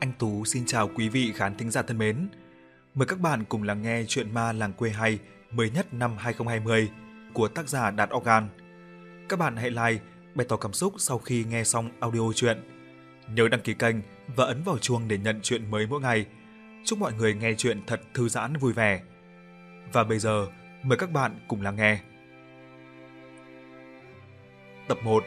Anh Tú xin chào quý vị khán thính giả thân mến. Mời các bạn cùng lắng nghe chuyện ma làng quê hay mới nhất năm 2020 của tác giả Đạt Organ. Các bạn hãy like, bày tỏ cảm xúc sau khi nghe xong audio chuyện. Nhớ đăng ký kênh và ấn vào chuông để nhận chuyện mới mỗi ngày. Chúc mọi người nghe chuyện thật thư giãn vui vẻ. Và bây giờ, mời các bạn cùng lắng nghe. Tập 1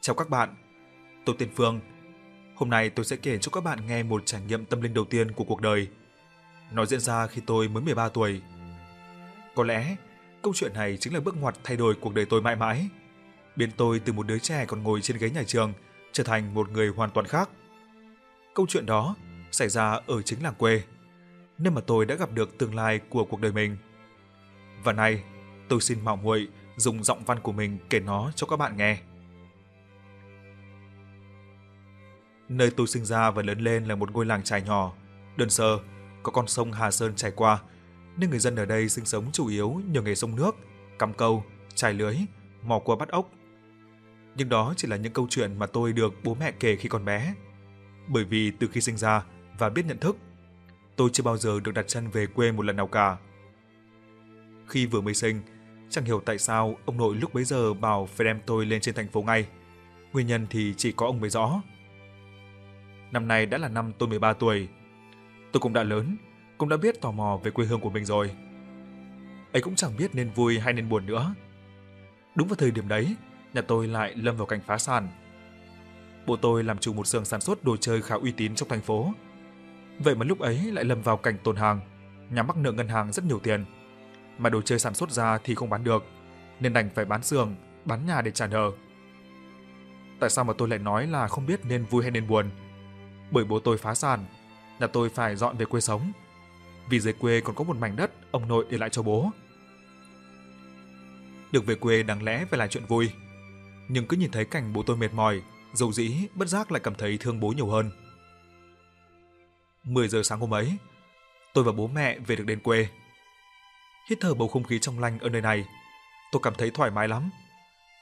Chào các bạn, tôi tên Phương. Hôm nay tôi sẽ kể cho các bạn nghe một trải nghiệm tâm linh đầu tiên của cuộc đời. Nó diễn ra khi tôi mới 13 tuổi. Có lẽ, câu chuyện này chính là bước ngoặt thay đổi cuộc đời tôi mãi mãi, biến tôi từ một đứa trẻ còn ngồi trên ghế nhà trường trở thành một người hoàn toàn khác. Câu chuyện đó xảy ra ở chính làng quê, nơi mà tôi đã gặp được tương lai của cuộc đời mình. Và nay, tôi xin mạo muội dùng giọng văn của mình kể nó cho các bạn nghe. Nơi tôi sinh ra và lớn lên là một ngôi làng trài nhỏ, đơn sơ, có con sông Hà Sơn chảy qua, nên người dân ở đây sinh sống chủ yếu nhờ nghề sông nước, cắm câu, trải lưới, mò cua bắt ốc. Nhưng đó chỉ là những câu chuyện mà tôi được bố mẹ kể khi còn bé. Bởi vì từ khi sinh ra và biết nhận thức, tôi chưa bao giờ được đặt chân về quê một lần nào cả. Khi vừa mới sinh, chẳng hiểu tại sao ông nội lúc bấy giờ bảo phải đem tôi lên trên thành phố ngay. Nguyên nhân thì chỉ có ông mới rõ. Năm nay đã là năm tôi 13 tuổi. Tôi cũng đã lớn, cũng đã biết tò mò về quê hương của mình rồi. Ấy cũng chẳng biết nên vui hay nên buồn nữa. Đúng vào thời điểm đấy, nhà tôi lại lâm vào cảnh phá sản. Bố tôi làm chủ một xưởng sản xuất đồ chơi khá uy tín trong thành phố. Vậy mà lúc ấy lại lâm vào cảnh tồn hàng, nhà mắc nợ ngân hàng rất nhiều tiền. Mà đồ chơi sản xuất ra thì không bán được, nên đành phải bán xưởng, bán nhà để trả nợ. Tại sao mà tôi lại nói là không biết nên vui hay nên buồn? Bởi bố tôi phá sản, nhà tôi phải dọn về quê sống. Vì dưới quê còn có một mảnh đất ông nội để lại cho bố. Được về quê đáng lẽ phải là chuyện vui, nhưng cứ nhìn thấy cảnh bố tôi mệt mỏi, dầu dĩ, bất giác lại cảm thấy thương bố nhiều hơn. 10 giờ sáng hôm ấy, tôi và bố mẹ về được đến quê. Hít thở bầu không khí trong lành ở nơi này, tôi cảm thấy thoải mái lắm.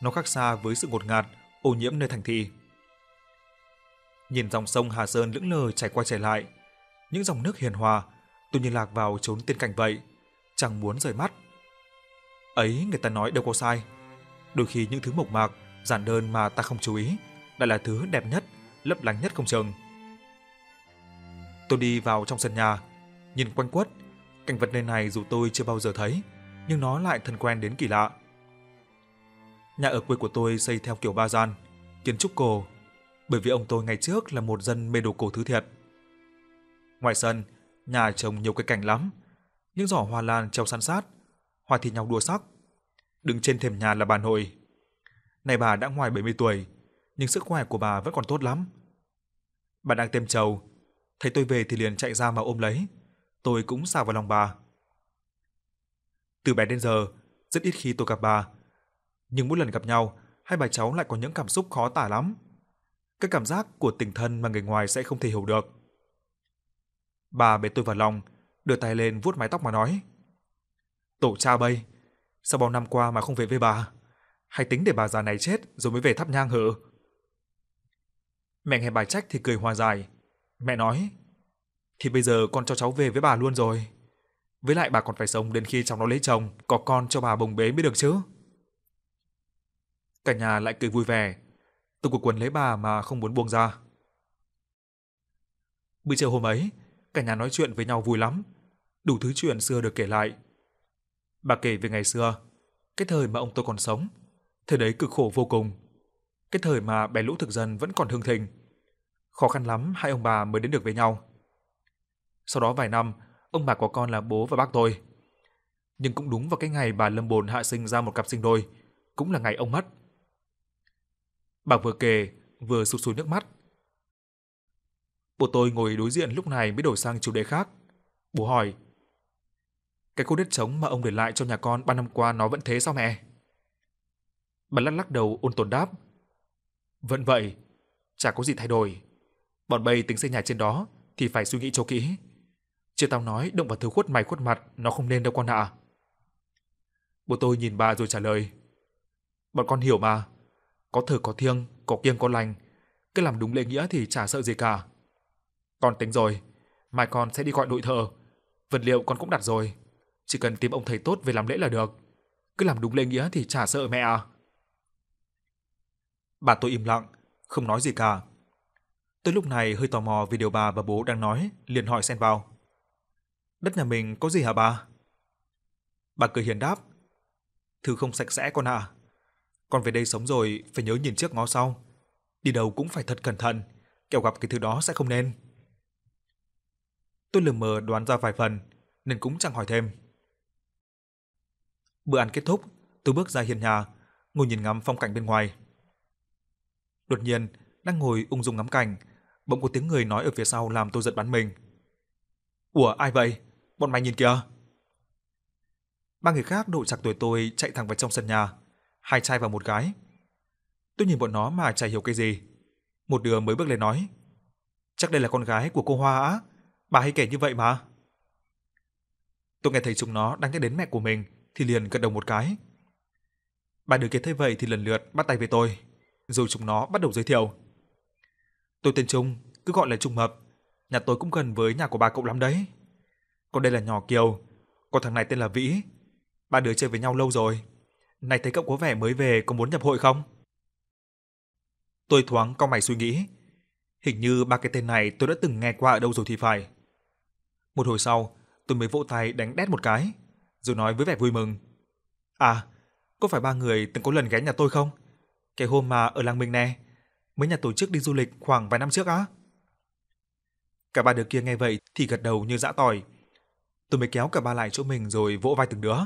Nó khác xa với sự ngột ngạt, ô nhiễm nơi thành thị. Nhìn dòng sông Hà Sơn lững lờ chảy qua chảy lại, những dòng nước hiền hòa, tôi như lạc vào chốn tiên cảnh vậy, chẳng muốn rời mắt. Ấy người ta nói đâu có sai. Đôi khi những thứ mộc mạc, giản đơn mà ta không chú ý, lại là thứ đẹp nhất, lấp lánh nhất không chừng. Tôi đi vào trong sân nhà, nhìn quanh quất, cảnh vật nơi này dù tôi chưa bao giờ thấy, nhưng nó lại thân quen đến kỳ lạ. Nhà ở quê của tôi xây theo kiểu ba gian, kiến trúc cổ, bởi vì ông tôi ngày trước là một dân mê đồ cổ thứ thiệt. Ngoài sân, nhà trồng nhiều cây cảnh lắm, những giỏ hoa lan treo san sát, hoa thì nhau đua sắc. Đứng trên thềm nhà là bà nội. Này bà đã ngoài 70 tuổi, nhưng sức khỏe của bà vẫn còn tốt lắm. Bà đang tiêm trầu, thấy tôi về thì liền chạy ra mà ôm lấy. Tôi cũng xào vào lòng bà. Từ bé đến giờ, rất ít khi tôi gặp bà. Nhưng mỗi lần gặp nhau, hai bà cháu lại có những cảm xúc khó tả lắm cái cảm giác của tình thân mà người ngoài sẽ không thể hiểu được. Bà bế tôi vào lòng, đưa tay lên vuốt mái tóc mà nói: "Tổ cha bây, sao bao năm qua mà không về với bà? Hay tính để bà già này chết rồi mới về thắp nhang hử?" Mẹ nghe bài trách thì cười hòa giải. Mẹ nói: "Thì bây giờ con cho cháu về với bà luôn rồi. Với lại bà còn phải sống đến khi cháu nó lấy chồng, có con cho bà bồng bế mới được chứ." Cả nhà lại cười vui vẻ, Tôi của quần lấy bà mà không muốn buông ra. Buổi chiều hôm ấy, cả nhà nói chuyện với nhau vui lắm. Đủ thứ chuyện xưa được kể lại. Bà kể về ngày xưa, cái thời mà ông tôi còn sống. Thời đấy cực khổ vô cùng. Cái thời mà bè lũ thực dân vẫn còn hưng thịnh. Khó khăn lắm hai ông bà mới đến được với nhau. Sau đó vài năm, ông bà có con là bố và bác tôi. Nhưng cũng đúng vào cái ngày bà Lâm Bồn hạ sinh ra một cặp sinh đôi, cũng là ngày ông mất. Bà vừa kể, vừa sụt sùi nước mắt. Bố tôi ngồi đối diện lúc này mới đổi sang chủ đề khác. Bố hỏi. Cái khu đất trống mà ông để lại cho nhà con ba năm qua nó vẫn thế sao mẹ? Bà lắc lắc đầu ôn tồn đáp. Vẫn vậy, chả có gì thay đổi. Bọn bay tính xây nhà trên đó thì phải suy nghĩ cho kỹ. Chưa tao nói động vào thứ khuất mày khuất mặt nó không nên đâu con ạ. Bố tôi nhìn bà rồi trả lời. Bọn con hiểu mà. Có thờ có thiêng, có kiêng có lành. Cứ làm đúng lễ nghĩa thì chả sợ gì cả. Con tính rồi. Mai con sẽ đi gọi đội thợ. Vật liệu con cũng đặt rồi. Chỉ cần tìm ông thầy tốt về làm lễ là được. Cứ làm đúng lễ nghĩa thì chả sợ mẹ à. Bà tôi im lặng, không nói gì cả. Tôi lúc này hơi tò mò vì điều bà và bố đang nói, liền hỏi xen vào. Đất nhà mình có gì hả bà? Bà cười hiền đáp. Thứ không sạch sẽ con ạ. À. Con về đây sống rồi phải nhớ nhìn trước ngó sau. Đi đâu cũng phải thật cẩn thận, kẻo gặp cái thứ đó sẽ không nên. Tôi lờ mờ đoán ra vài phần, nên cũng chẳng hỏi thêm. Bữa ăn kết thúc, tôi bước ra hiên nhà, ngồi nhìn ngắm phong cảnh bên ngoài. Đột nhiên, đang ngồi ung dung ngắm cảnh, bỗng có tiếng người nói ở phía sau làm tôi giật bắn mình. "Ủa ai vậy? Bọn mày nhìn kìa." Ba người khác độ chặt tuổi tôi chạy thẳng vào trong sân nhà, hai trai và một gái. Tôi nhìn bọn nó mà chả hiểu cái gì. Một đứa mới bước lên nói: "Chắc đây là con gái của cô Hoa á, bà hay kể như vậy mà." Tôi nghe thấy chúng nó đang nhắc đến mẹ của mình thì liền gật đầu một cái. Ba đứa kia thấy vậy thì lần lượt bắt tay với tôi, rồi chúng nó bắt đầu giới thiệu. Tôi tên Trung, cứ gọi là Trung Mập. Nhà tôi cũng gần với nhà của ba cậu lắm đấy. Còn đây là nhỏ Kiều, còn thằng này tên là Vĩ. Ba đứa chơi với nhau lâu rồi. Này thấy cậu có vẻ mới về có muốn nhập hội không? Tôi thoáng cau mày suy nghĩ. Hình như ba cái tên này tôi đã từng nghe qua ở đâu rồi thì phải. Một hồi sau, tôi mới vỗ tay đánh đét một cái, rồi nói với vẻ vui mừng. À, có phải ba người từng có lần ghé nhà tôi không? Cái hôm mà ở làng mình nè, mấy nhà tổ chức đi du lịch khoảng vài năm trước á. Cả ba đứa kia nghe vậy thì gật đầu như dã tỏi. Tôi mới kéo cả ba lại chỗ mình rồi vỗ vai từng đứa.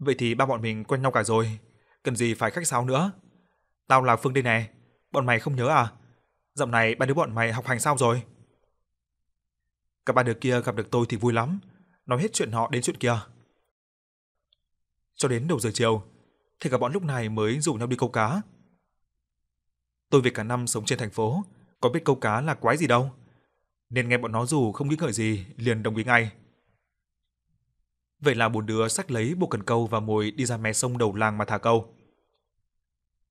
Vậy thì ba bọn mình quen nhau cả rồi, cần gì phải khách sáo nữa. Tao là Phương đây nè, bọn mày không nhớ à? Dạo này ba đứa bọn mày học hành sao rồi? các ba đứa kia gặp được tôi thì vui lắm, nói hết chuyện họ đến chuyện kia. Cho đến đầu giờ chiều, thì cả bọn lúc này mới rủ nhau đi câu cá. Tôi về cả năm sống trên thành phố, có biết câu cá là quái gì đâu. Nên nghe bọn nó rủ không nghĩ ngợi gì, liền đồng ý ngay. Vậy là bốn đứa xách lấy bộ cần câu và mồi đi ra mé sông đầu làng mà thả câu.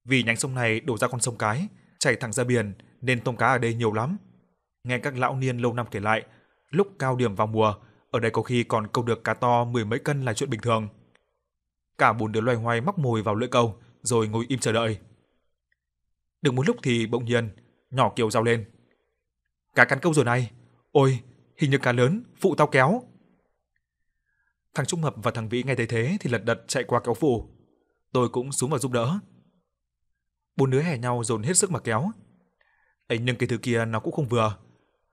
Vì nhánh sông này đổ ra con sông cái, chảy thẳng ra biển nên tôm cá ở đây nhiều lắm. Nghe các lão niên lâu năm kể lại, lúc cao điểm vào mùa, ở đây có khi còn câu được cá to mười mấy cân là chuyện bình thường. Cả bốn đứa loay hoay móc mồi vào lưỡi câu, rồi ngồi im chờ đợi. Được một lúc thì bỗng nhiên, nhỏ Kiều rao lên. Cá cắn câu rồi này, ôi, hình như cá lớn, phụ tao kéo. Thằng Trung Mập và thằng Vĩ nghe thấy thế thì lật đật chạy qua kéo phù Tôi cũng xuống vào giúp đỡ. Bốn đứa hè nhau dồn hết sức mà kéo. ấy nhưng cái thứ kia nó cũng không vừa.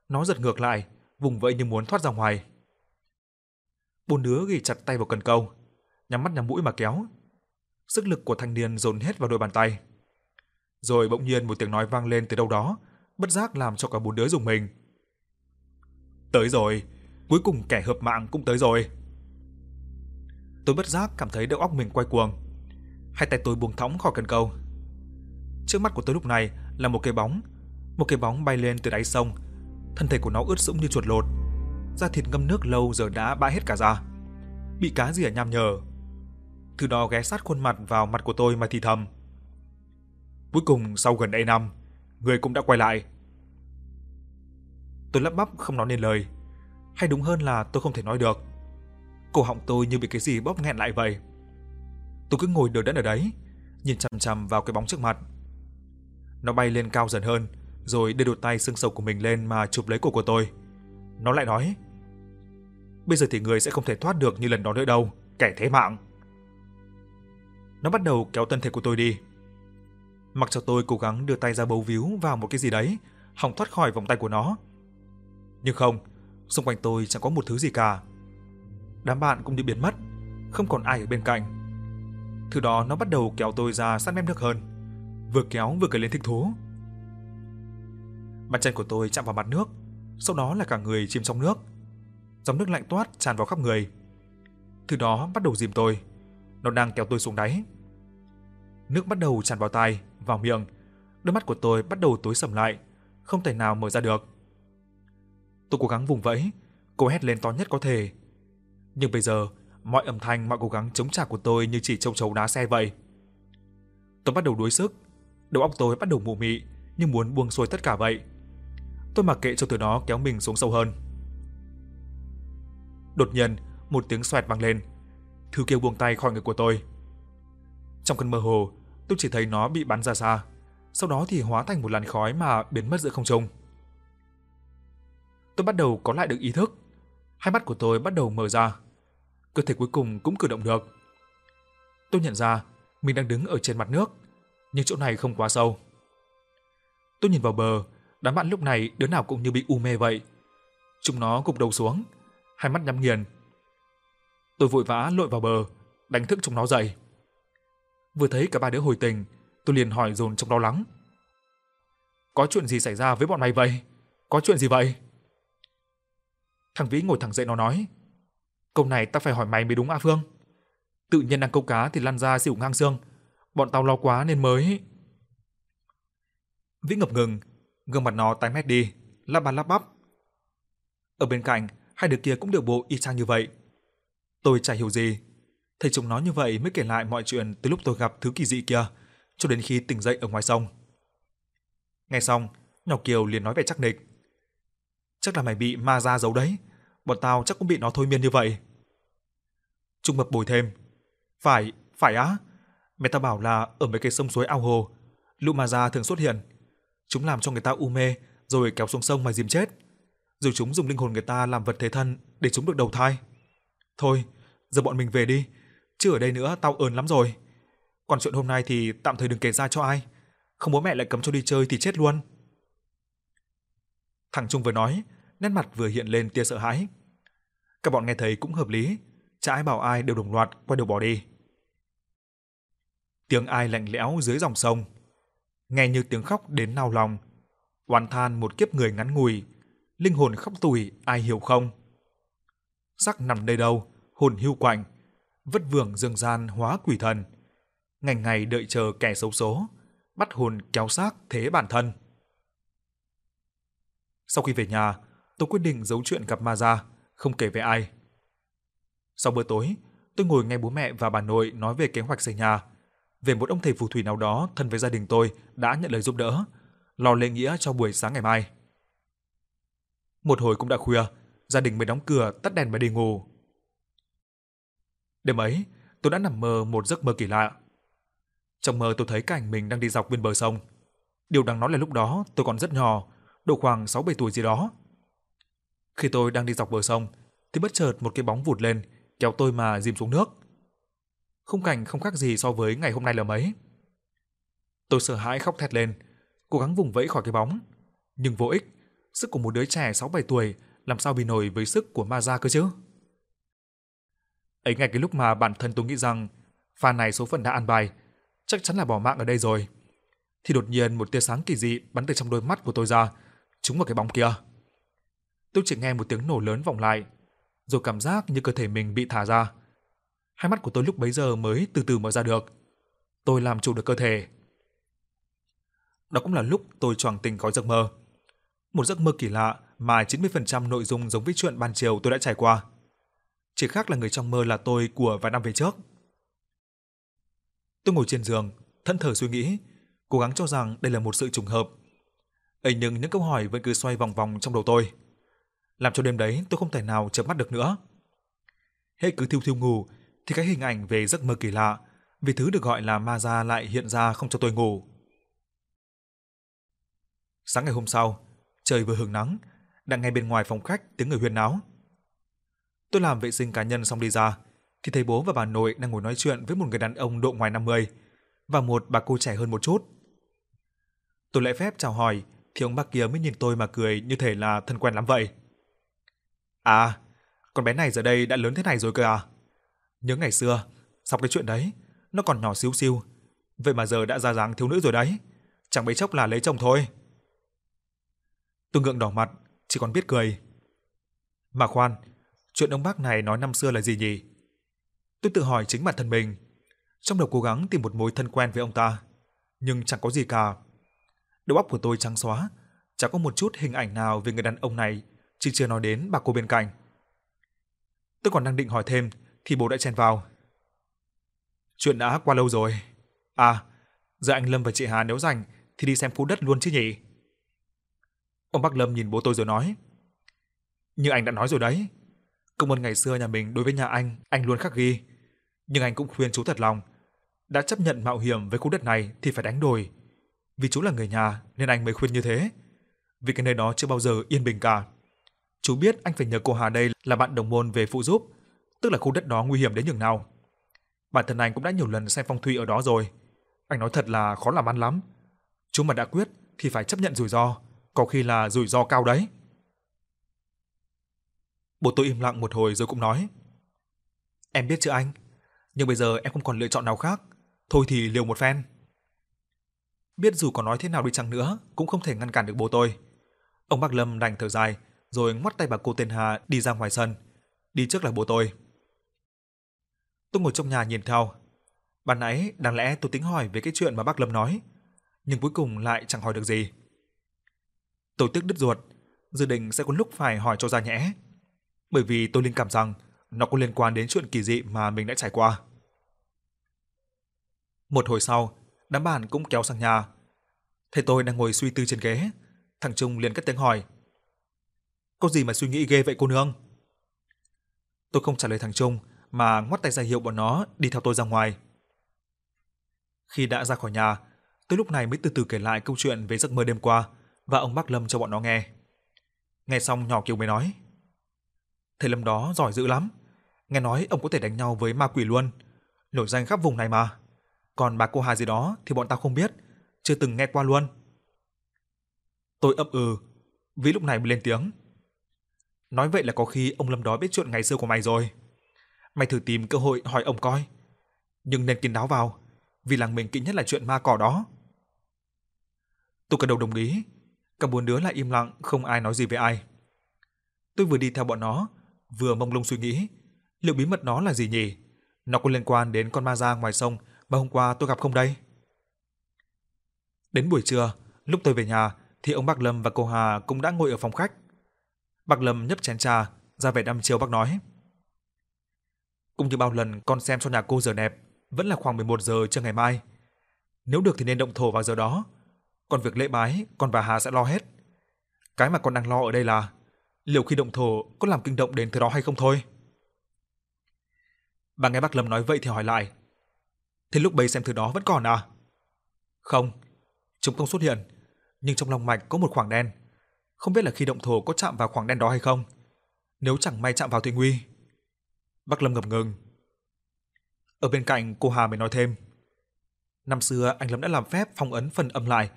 Nó giật ngược lại, vùng vẫy như muốn thoát ra ngoài. Bốn đứa ghi chặt tay vào cần câu, nhắm mắt nhắm mũi mà kéo. Sức lực của thanh niên dồn hết vào đôi bàn tay. Rồi bỗng nhiên một tiếng nói vang lên từ đâu đó, bất giác làm cho cả bốn đứa dùng mình. Tới rồi, cuối cùng kẻ hợp mạng cũng tới rồi. Tôi bất giác cảm thấy đầu óc mình quay cuồng. Hai tay tôi buông thõng khỏi cần câu. Trước mắt của tôi lúc này là một cái bóng, một cái bóng bay lên từ đáy sông. Thân thể của nó ướt sũng như chuột lột. Da thịt ngâm nước lâu giờ đã bã hết cả ra. Bị cá rỉa nham nhở. Từ đó ghé sát khuôn mặt vào mặt của tôi mà thì thầm. Cuối cùng sau gần đây năm, người cũng đã quay lại. Tôi lắp bắp không nói nên lời, hay đúng hơn là tôi không thể nói được. Cổ họng tôi như bị cái gì bóp nghẹn lại vậy. Tôi cứ ngồi đờ đẫn ở đấy, nhìn chằm chằm vào cái bóng trước mặt. Nó bay lên cao dần hơn, rồi đưa đột tay xương sầu của mình lên mà chụp lấy cổ của tôi. Nó lại nói: "Bây giờ thì người sẽ không thể thoát được như lần đó nữa đâu, kẻ thế mạng." Nó bắt đầu kéo thân thể của tôi đi. Mặc cho tôi cố gắng đưa tay ra bấu víu vào một cái gì đấy, hòng thoát khỏi vòng tay của nó. Nhưng không, xung quanh tôi chẳng có một thứ gì cả. Đám bạn cũng như biến mất, không còn ai ở bên cạnh. Thứ đó nó bắt đầu kéo tôi ra sát mép nước hơn, vừa kéo vừa cười lên thích thú. Bàn chân của tôi chạm vào mặt nước, sau đó là cả người chìm trong nước. Dòng nước lạnh toát tràn vào khắp người. Thứ đó bắt đầu dìm tôi. Nó đang kéo tôi xuống đáy. Nước bắt đầu tràn vào tai, vào miệng. Đôi mắt của tôi bắt đầu tối sầm lại, không thể nào mở ra được. Tôi cố gắng vùng vẫy, cố hét lên to nhất có thể. Nhưng bây giờ, mọi âm thanh, mọi cố gắng chống trả của tôi như chỉ trông trấu đá xe vậy. Tôi bắt đầu đuối sức, đầu óc tôi bắt đầu mù mị, như muốn buông xuôi tất cả vậy. Tôi mặc kệ cho từ đó kéo mình xuống sâu hơn. Đột nhiên, một tiếng xoẹt vang lên. Thứ kia buông tay khỏi người của tôi. Trong cơn mơ hồ, tôi chỉ thấy nó bị bắn ra xa, sau đó thì hóa thành một làn khói mà biến mất giữa không trung. Tôi bắt đầu có lại được ý thức. Hai mắt của tôi bắt đầu mở ra. Cơ thể cuối cùng cũng cử động được. Tôi nhận ra mình đang đứng ở trên mặt nước, nhưng chỗ này không quá sâu. Tôi nhìn vào bờ, đám bạn lúc này đứa nào cũng như bị u mê vậy. Chúng nó gục đầu xuống, hai mắt nhắm nghiền. Tôi vội vã lội vào bờ, đánh thức chúng nó dậy. Vừa thấy cả ba đứa hồi tình, tôi liền hỏi dồn trong lo lắng. Có chuyện gì xảy ra với bọn mày vậy? Có chuyện gì vậy? Thằng Vĩ ngồi thẳng dậy nó nói. Câu này ta phải hỏi mày mới đúng A Phương. Tự nhiên đang câu cá thì lăn ra xỉu ngang xương. Bọn tao lo quá nên mới... Vĩ ngập ngừng, gương mặt nó tái mét đi, lắp bàn lắp bắp. Ở bên cạnh, hai đứa kia cũng đều bộ y chang như vậy. Tôi chả hiểu gì. Thấy chúng nó như vậy mới kể lại mọi chuyện từ lúc tôi gặp thứ kỳ dị kia, cho đến khi tỉnh dậy ở ngoài sông. Nghe xong, nhỏ Kiều liền nói vẻ chắc nịch. Chắc là mày bị ma ra giấu đấy, bọn tao chắc cũng bị nó thôi miên như vậy. Trung Mập bồi thêm. Phải, phải á. Mẹ ta bảo là ở mấy cái sông suối ao hồ, lũ ma da thường xuất hiện. Chúng làm cho người ta u mê, rồi kéo xuống sông mà dìm chết. Rồi chúng dùng linh hồn người ta làm vật thế thân để chúng được đầu thai. Thôi, giờ bọn mình về đi, chứ ở đây nữa tao ớn lắm rồi. Còn chuyện hôm nay thì tạm thời đừng kể ra cho ai. Không bố mẹ lại cấm cho đi chơi thì chết luôn. Thằng Trung vừa nói, nét mặt vừa hiện lên tia sợ hãi. Các bọn nghe thấy cũng hợp lý, chả ai bảo ai đều đồng loạt quay đầu bỏ đi. Tiếng ai lạnh lẽo dưới dòng sông, nghe như tiếng khóc đến nao lòng, oán than một kiếp người ngắn ngủi, linh hồn khóc tủi ai hiểu không? Sắc nằm nơi đâu, hồn hưu quạnh, vất vưởng dương gian hóa quỷ thần, ngày ngày đợi chờ kẻ xấu số, bắt hồn kéo xác thế bản thân. Sau khi về nhà, tôi quyết định giấu chuyện gặp ma ra, không kể với ai. Sau bữa tối, tôi ngồi nghe bố mẹ và bà nội nói về kế hoạch xây nhà, về một ông thầy phù thủy nào đó thân với gia đình tôi đã nhận lời giúp đỡ, lo lễ nghĩa cho buổi sáng ngày mai. Một hồi cũng đã khuya, gia đình mới đóng cửa, tắt đèn và đi ngủ. Đêm ấy, tôi đã nằm mơ một giấc mơ kỳ lạ. Trong mơ tôi thấy cảnh mình đang đi dọc bên bờ sông. Điều đáng nói là lúc đó tôi còn rất nhỏ, độ khoảng 6-7 tuổi gì đó. Khi tôi đang đi dọc bờ sông, thì bất chợt một cái bóng vụt lên, kéo tôi mà dìm xuống nước. Khung cảnh không khác gì so với ngày hôm nay là mấy. Tôi sợ hãi khóc thét lên, cố gắng vùng vẫy khỏi cái bóng, nhưng vô ích, sức của một đứa trẻ 6-7 tuổi làm sao bị nổi với sức của ma gia cơ chứ? Ấy ngay cái lúc mà bản thân tôi nghĩ rằng pha này số phận đã an bài, chắc chắn là bỏ mạng ở đây rồi. Thì đột nhiên một tia sáng kỳ dị bắn từ trong đôi mắt của tôi ra, trúng vào cái bóng kia. Tôi chỉ nghe một tiếng nổ lớn vọng lại, rồi cảm giác như cơ thể mình bị thả ra. Hai mắt của tôi lúc bấy giờ mới từ từ mở ra được. Tôi làm chủ được cơ thể. Đó cũng là lúc tôi choàng tỉnh khỏi giấc mơ. Một giấc mơ kỳ lạ mà 90% nội dung giống với chuyện ban chiều tôi đã trải qua. Chỉ khác là người trong mơ là tôi của vài năm về trước. Tôi ngồi trên giường, thẫn thờ suy nghĩ, cố gắng cho rằng đây là một sự trùng hợp. ấy nhưng những câu hỏi vẫn cứ xoay vòng vòng trong đầu tôi, làm cho đêm đấy tôi không thể nào chợp mắt được nữa. Hết cứ thiêu thiêu ngủ thì cái hình ảnh về giấc mơ kỳ lạ, vì thứ được gọi là ma ra lại hiện ra không cho tôi ngủ. Sáng ngày hôm sau, trời vừa hưởng nắng, đang ngay bên ngoài phòng khách tiếng người huyên náo. Tôi làm vệ sinh cá nhân xong đi ra, thì thấy bố và bà nội đang ngồi nói chuyện với một người đàn ông độ ngoài 50 và một bà cô trẻ hơn một chút. Tôi lễ phép chào hỏi, thì ông bác kia mới nhìn tôi mà cười như thể là thân quen lắm vậy. À, con bé này giờ đây đã lớn thế này rồi cơ à? Nhớ ngày xưa, sau cái chuyện đấy, nó còn nhỏ xíu xiu, vậy mà giờ đã ra dáng thiếu nữ rồi đấy, chẳng mấy chốc là lấy chồng thôi. Tôi ngượng đỏ mặt, chỉ còn biết cười. Mà khoan, chuyện ông bác này nói năm xưa là gì nhỉ? Tôi tự hỏi chính bản thân mình, trong đầu cố gắng tìm một mối thân quen với ông ta, nhưng chẳng có gì cả. Đầu óc của tôi trắng xóa, chẳng có một chút hình ảnh nào về người đàn ông này, chứ chưa nói đến bà cô bên cạnh. Tôi còn đang định hỏi thêm thì bố đã chen vào. Chuyện đã qua lâu rồi. À, Giờ anh Lâm và chị Hà nếu rảnh thì đi xem khu đất luôn chứ nhỉ? Ông Bắc Lâm nhìn bố tôi rồi nói. Như anh đã nói rồi đấy. Công ơn ngày xưa nhà mình đối với nhà anh, anh luôn khắc ghi. Nhưng anh cũng khuyên chú thật lòng. Đã chấp nhận mạo hiểm với khu đất này thì phải đánh đổi. Vì chú là người nhà nên anh mới khuyên như thế. Vì cái nơi đó chưa bao giờ yên bình cả. Chú biết anh phải nhờ cô Hà đây là bạn đồng môn về phụ giúp, tức là khu đất đó nguy hiểm đến nhường nào. Bản thân anh cũng đã nhiều lần xem phong thủy ở đó rồi. Anh nói thật là khó làm ăn lắm. Chú mà đã quyết thì phải chấp nhận rủi ro, có khi là rủi ro cao đấy. Bố tôi im lặng một hồi rồi cũng nói. Em biết chứ anh, nhưng bây giờ em không còn lựa chọn nào khác, thôi thì liều một phen. Biết dù có nói thế nào đi chăng nữa, cũng không thể ngăn cản được bố tôi. Ông Bác Lâm đành thở dài, rồi ngoắt tay bà cô tên Hà đi ra ngoài sân. Đi trước là bố tôi. Tôi ngồi trong nhà nhìn theo. Ban nãy đáng lẽ tôi tính hỏi về cái chuyện mà bác Lâm nói, nhưng cuối cùng lại chẳng hỏi được gì. Tôi tức đứt ruột, dự định sẽ có lúc phải hỏi cho ra nhẽ. Bởi vì tôi linh cảm rằng nó có liên quan đến chuyện kỳ dị mà mình đã trải qua. Một hồi sau, đám bạn cũng kéo sang nhà. Thấy tôi đang ngồi suy tư trên ghế, thằng Trung liền cất tiếng hỏi. Có gì mà suy nghĩ ghê vậy cô nương? Tôi không trả lời thằng Trung mà ngoắt tay ra hiệu bọn nó đi theo tôi ra ngoài. Khi đã ra khỏi nhà, tôi lúc này mới từ từ kể lại câu chuyện về giấc mơ đêm qua và ông bác Lâm cho bọn nó nghe. Nghe xong nhỏ Kiều mới nói: "Thầy Lâm đó giỏi dữ lắm, nghe nói ông có thể đánh nhau với ma quỷ luôn, nổi danh khắp vùng này mà. Còn bà cô Hà gì đó thì bọn tao không biết, chưa từng nghe qua luôn." Tôi ấp ừ, vì lúc này mới lên tiếng. Nói vậy là có khi ông Lâm đó biết chuyện ngày xưa của mày rồi. Mày thử tìm cơ hội hỏi ông coi. Nhưng nên kín đáo vào, vì làng mình kỹ nhất là chuyện ma cỏ đó. Tôi gật đầu đồng ý, cả bốn đứa lại im lặng, không ai nói gì với ai. Tôi vừa đi theo bọn nó, vừa mông lung suy nghĩ, liệu bí mật nó là gì nhỉ? Nó có liên quan đến con ma da ngoài sông mà hôm qua tôi gặp không đây? Đến buổi trưa, lúc tôi về nhà thì ông Bác Lâm và cô Hà cũng đã ngồi ở phòng khách. Bác Lâm nhấp chén trà, ra vẻ đăm chiêu bác nói: "Cũng như bao lần con xem cho nhà cô giờ đẹp, vẫn là khoảng 11 giờ trưa ngày mai. Nếu được thì nên động thổ vào giờ đó, còn việc lễ bái con và Hà sẽ lo hết. Cái mà con đang lo ở đây là liệu khi động thổ có làm kinh động đến thứ đó hay không thôi." Bà nghe bác Lâm nói vậy thì hỏi lại: "Thế lúc bấy xem thứ đó vẫn còn à?" "Không, chúng không xuất hiện, nhưng trong lòng mạch có một khoảng đen." Không biết là khi động thổ có chạm vào khoảng đen đó hay không. Nếu chẳng may chạm vào thì nguy. Bắc Lâm ngập ngừng. Ở bên cạnh cô Hà mới nói thêm. Năm xưa anh Lâm đã làm phép phong ấn phần âm lại,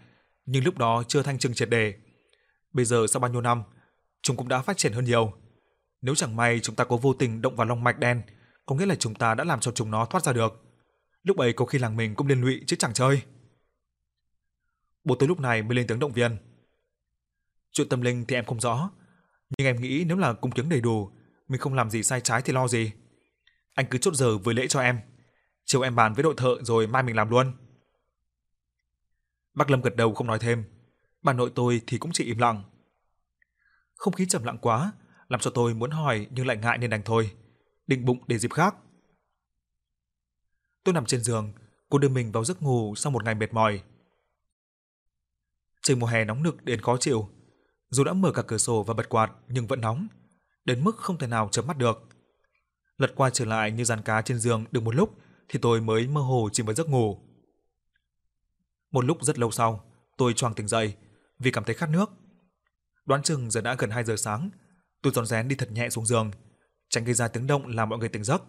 nhưng lúc đó chưa thanh trừng triệt đề. Bây giờ sau bao nhiêu năm, chúng cũng đã phát triển hơn nhiều. Nếu chẳng may chúng ta có vô tình động vào long mạch đen, có nghĩa là chúng ta đã làm cho chúng nó thoát ra được. Lúc ấy có khi làng mình cũng liên lụy chứ chẳng chơi. Bố tôi lúc này mới lên tiếng động viên. Chuyện tâm linh thì em không rõ, nhưng em nghĩ nếu là cung chứng đầy đủ, mình không làm gì sai trái thì lo gì. Anh cứ chốt giờ với lễ cho em. Chiều em bàn với đội thợ rồi mai mình làm luôn. Bác Lâm gật đầu không nói thêm. Bà nội tôi thì cũng chỉ im lặng. Không khí trầm lặng quá, làm cho tôi muốn hỏi nhưng lại ngại nên đành thôi. Định bụng để dịp khác. Tôi nằm trên giường, cô đưa mình vào giấc ngủ sau một ngày mệt mỏi. Trời mùa hè nóng nực đến khó chịu, dù đã mở cả cửa sổ và bật quạt nhưng vẫn nóng, đến mức không thể nào chớp mắt được. Lật qua trở lại như dàn cá trên giường được một lúc thì tôi mới mơ hồ chìm vào giấc ngủ. Một lúc rất lâu sau, tôi choàng tỉnh dậy vì cảm thấy khát nước. Đoán chừng giờ đã gần 2 giờ sáng, tôi rón rén đi thật nhẹ xuống giường, tránh gây ra tiếng động làm mọi người tỉnh giấc.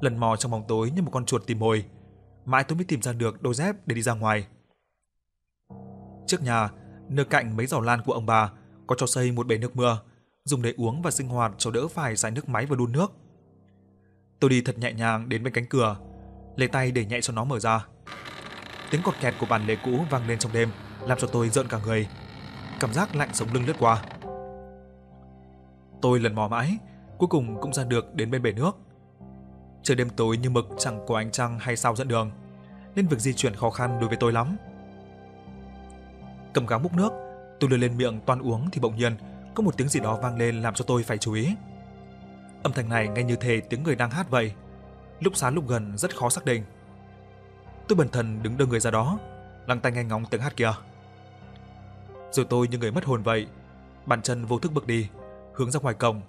Lần mò trong bóng tối như một con chuột tìm mồi, mãi tôi mới tìm ra được đôi dép để đi ra ngoài. Trước nhà Nơi cạnh mấy giỏ lan của ông bà có cho xây một bể nước mưa, dùng để uống và sinh hoạt cho đỡ phải xài nước máy và đun nước. Tôi đi thật nhẹ nhàng đến bên cánh cửa, lấy tay để nhẹ cho nó mở ra. Tiếng cọt kẹt của bàn lề cũ vang lên trong đêm, làm cho tôi rợn cả người. Cảm giác lạnh sống lưng lướt qua. Tôi lần mò mãi, cuối cùng cũng ra được đến bên bể nước. Trời đêm tối như mực chẳng có ánh trăng hay sao dẫn đường, nên việc di chuyển khó khăn đối với tôi lắm cầm gáo múc nước, tôi đưa lên miệng toan uống thì bỗng nhiên có một tiếng gì đó vang lên làm cho tôi phải chú ý. Âm thanh này nghe như thể tiếng người đang hát vậy, lúc xa lúc gần rất khó xác định. Tôi bần thần đứng đơ người ra đó, lặng tai nghe ngóng tiếng hát kia. Rồi tôi như người mất hồn vậy, bàn chân vô thức bước đi, hướng ra ngoài cổng.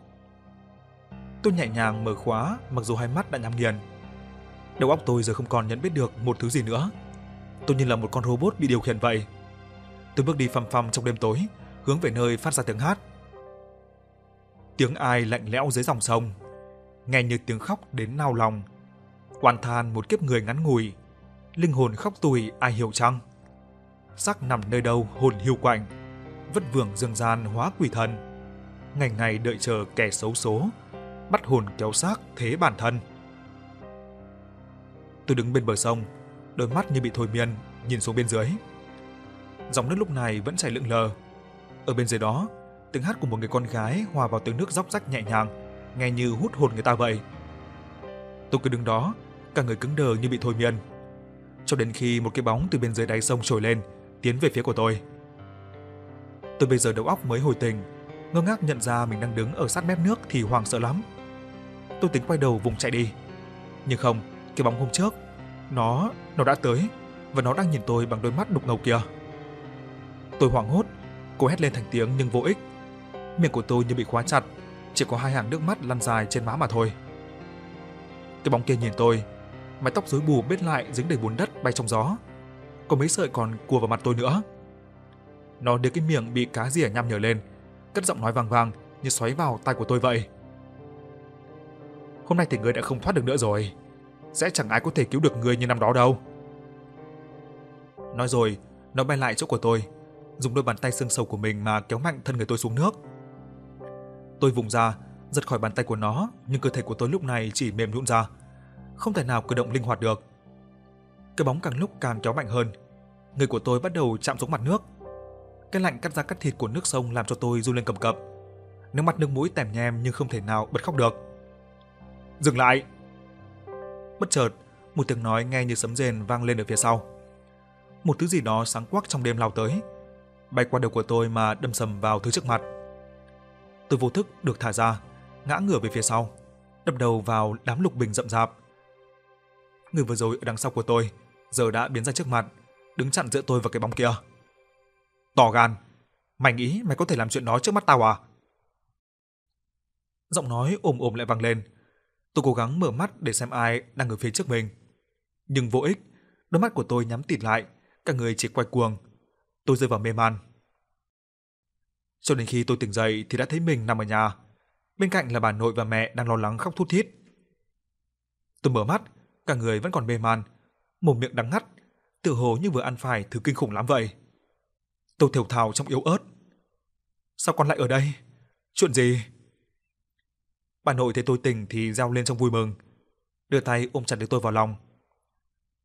Tôi nhẹ nhàng mở khóa mặc dù hai mắt đã nhắm nghiền. Đầu óc tôi giờ không còn nhận biết được một thứ gì nữa. Tôi như là một con robot bị điều khiển vậy. Tôi bước đi phăm phăm trong đêm tối, hướng về nơi phát ra tiếng hát. Tiếng ai lạnh lẽo dưới dòng sông, nghe như tiếng khóc đến nao lòng. Oan than một kiếp người ngắn ngủi, linh hồn khóc tủi ai hiểu chăng? Sắc nằm nơi đâu hồn hiu quạnh, vất vưởng dương gian hóa quỷ thần. Ngày ngày đợi chờ kẻ xấu số, bắt hồn kéo xác thế bản thân. Tôi đứng bên bờ sông, đôi mắt như bị thôi miên, nhìn xuống bên dưới. Dòng nước lúc này vẫn chảy lững lờ. Ở bên dưới đó, tiếng hát của một người con gái hòa vào tiếng nước róc rách nhẹ nhàng, nghe như hút hồn người ta vậy. Tôi cứ đứng đó, cả người cứng đờ như bị thôi miên. Cho đến khi một cái bóng từ bên dưới đáy sông trồi lên, tiến về phía của tôi. Tôi bây giờ đầu óc mới hồi tình, ngơ ngác nhận ra mình đang đứng ở sát mép nước thì hoảng sợ lắm. Tôi tính quay đầu vùng chạy đi. Nhưng không, cái bóng hôm trước, nó, nó đã tới và nó đang nhìn tôi bằng đôi mắt đục ngầu kia. Tôi hoảng hốt, cô hét lên thành tiếng nhưng vô ích. Miệng của tôi như bị khóa chặt, chỉ có hai hàng nước mắt lăn dài trên má mà thôi. Cái bóng kia nhìn tôi, mái tóc rối bù bết lại dính đầy bùn đất bay trong gió. Có mấy sợi còn cua vào mặt tôi nữa. Nó đưa cái miệng bị cá rỉa nhăm nhở lên, cất giọng nói vang vang như xoáy vào tai của tôi vậy. Hôm nay thì ngươi đã không thoát được nữa rồi. Sẽ chẳng ai có thể cứu được ngươi như năm đó đâu. Nói rồi, nó bay lại chỗ của tôi, dùng đôi bàn tay xương sầu của mình mà kéo mạnh thân người tôi xuống nước. Tôi vùng ra, giật khỏi bàn tay của nó, nhưng cơ thể của tôi lúc này chỉ mềm nhũn ra, không thể nào cử động linh hoạt được. Cái bóng càng lúc càng kéo mạnh hơn, người của tôi bắt đầu chạm xuống mặt nước. Cái lạnh cắt da cắt thịt của nước sông làm cho tôi run lên cầm cập. Nước mắt nước mũi tèm nhem nhưng không thể nào bật khóc được. Dừng lại! Bất chợt, một tiếng nói nghe như sấm rền vang lên ở phía sau. Một thứ gì đó sáng quắc trong đêm lao tới, bay qua đầu của tôi mà đâm sầm vào thứ trước mặt. Tôi vô thức được thả ra, ngã ngửa về phía sau, đập đầu vào đám lục bình rậm rạp. Người vừa rồi ở đằng sau của tôi, giờ đã biến ra trước mặt, đứng chặn giữa tôi và cái bóng kia. Tỏ gan, mày nghĩ mày có thể làm chuyện đó trước mắt tao à? Giọng nói ồm ồm lại vang lên. Tôi cố gắng mở mắt để xem ai đang ở phía trước mình. Nhưng vô ích, đôi mắt của tôi nhắm tịt lại, cả người chỉ quay cuồng. Tôi rơi vào mê man. Cho đến khi tôi tỉnh dậy thì đã thấy mình nằm ở nhà. Bên cạnh là bà nội và mẹ đang lo lắng khóc thút thít. Tôi mở mắt, cả người vẫn còn mê man, mồm miệng đắng ngắt, tự hồ như vừa ăn phải thứ kinh khủng lắm vậy. Tôi thều thào trong yếu ớt. Sao con lại ở đây? Chuyện gì? Bà nội thấy tôi tỉnh thì reo lên trong vui mừng, đưa tay ôm chặt lấy tôi vào lòng.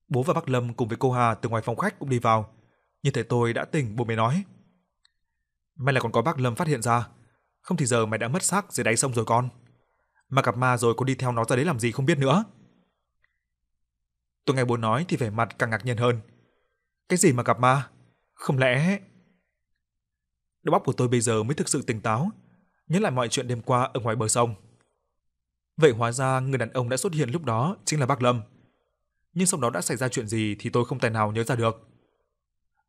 Bố và bác Lâm cùng với cô Hà từ ngoài phòng khách cũng đi vào. Nhìn thấy tôi đã tỉnh, bố mới nói: May là còn có bác Lâm phát hiện ra, không thì giờ mày đã mất xác dưới đáy sông rồi con. Mà gặp ma rồi có đi theo nó ra đấy làm gì không biết nữa. Tôi nghe bố nói thì vẻ mặt càng ngạc nhiên hơn. Cái gì mà gặp ma? Không lẽ... Đầu óc của tôi bây giờ mới thực sự tỉnh táo, nhớ lại mọi chuyện đêm qua ở ngoài bờ sông. Vậy hóa ra người đàn ông đã xuất hiện lúc đó chính là bác Lâm. Nhưng sau đó đã xảy ra chuyện gì thì tôi không tài nào nhớ ra được.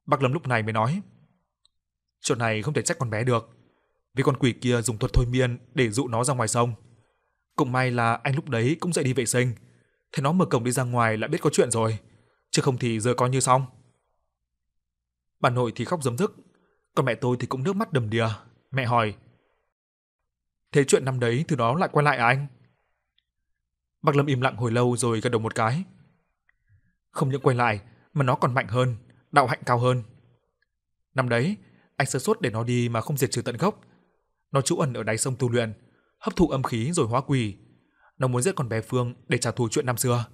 Bác Lâm lúc này mới nói. Chuyện này không thể trách con bé được, vì con quỷ kia dùng thuật thôi miên để dụ nó ra ngoài sông. Cũng may là anh lúc đấy cũng dậy đi vệ sinh, thế nó mở cổng đi ra ngoài là biết có chuyện rồi, chứ không thì giờ coi như xong. Bà nội thì khóc giấm dứt, còn mẹ tôi thì cũng nước mắt đầm đìa. Mẹ hỏi, thế chuyện năm đấy từ đó lại quay lại à anh? Bác Lâm im lặng hồi lâu rồi gật đầu một cái. Không những quay lại mà nó còn mạnh hơn, đạo hạnh cao hơn. Năm đấy, anh sơ suất để nó đi mà không diệt trừ tận gốc. Nó trú ẩn ở đáy sông tu luyện, hấp thụ âm khí rồi hóa quỷ. Nó muốn giết con bé Phương để trả thù chuyện năm xưa.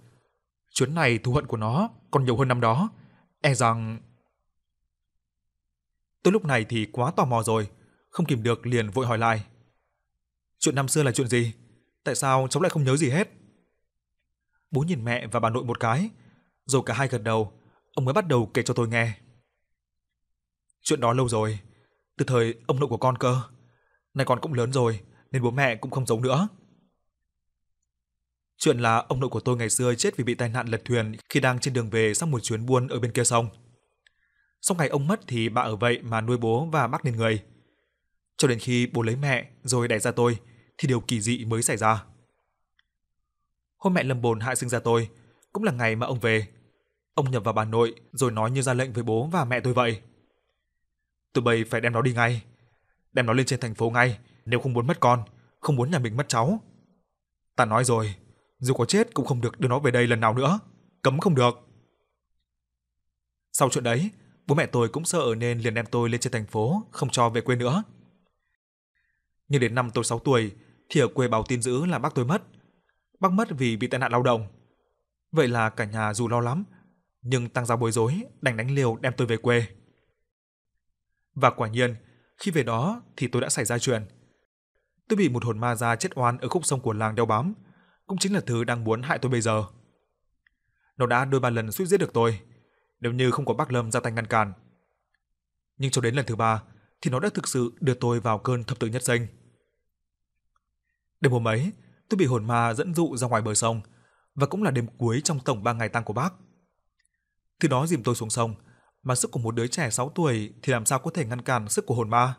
Chuyến này thù hận của nó còn nhiều hơn năm đó. E rằng... Tôi lúc này thì quá tò mò rồi, không kìm được liền vội hỏi lại. Chuyện năm xưa là chuyện gì? Tại sao cháu lại không nhớ gì hết? Bố nhìn mẹ và bà nội một cái, rồi cả hai gật đầu, ông mới bắt đầu kể cho tôi nghe. Chuyện đó lâu rồi, từ thời ông nội của con cơ. Nay con cũng lớn rồi, nên bố mẹ cũng không giống nữa. Chuyện là ông nội của tôi ngày xưa chết vì bị tai nạn lật thuyền khi đang trên đường về sau một chuyến buôn ở bên kia sông. Sau ngày ông mất thì bà ở vậy mà nuôi bố và bác nên người. Cho đến khi bố lấy mẹ rồi đẻ ra tôi thì điều kỳ dị mới xảy ra. Hôm mẹ lâm bồn hại sinh ra tôi, cũng là ngày mà ông về. Ông nhập vào bà nội rồi nói như ra lệnh với bố và mẹ tôi vậy. Tụi bây phải đem nó đi ngay, đem nó lên trên thành phố ngay, nếu không muốn mất con, không muốn nhà mình mất cháu. Ta nói rồi, dù có chết cũng không được đưa nó về đây lần nào nữa, cấm không được. Sau chuyện đấy, bố mẹ tôi cũng sợ nên liền đem tôi lên trên thành phố, không cho về quê nữa. Nhưng đến năm tôi 6 tuổi thì ở quê báo tin dữ là bác tôi mất. Bác mất vì bị tai nạn lao động. Vậy là cả nhà dù lo lắm, nhưng tăng giáo bối rối, đành đánh liều đem tôi về quê. Và quả nhiên, khi về đó thì tôi đã xảy ra chuyện. Tôi bị một hồn ma già chết oan ở khúc sông của làng đeo bám, cũng chính là thứ đang muốn hại tôi bây giờ. Nó đã đôi ba lần suýt giết được tôi, nếu như không có bác Lâm ra tay ngăn cản. Nhưng cho đến lần thứ ba thì nó đã thực sự đưa tôi vào cơn thập tử nhất sinh. Đêm hôm ấy, tôi bị hồn ma dẫn dụ ra ngoài bờ sông và cũng là đêm cuối trong tổng 3 ngày tang của bác. Thứ đó dìm tôi xuống sông, mà sức của một đứa trẻ 6 tuổi thì làm sao có thể ngăn cản sức của hồn ma.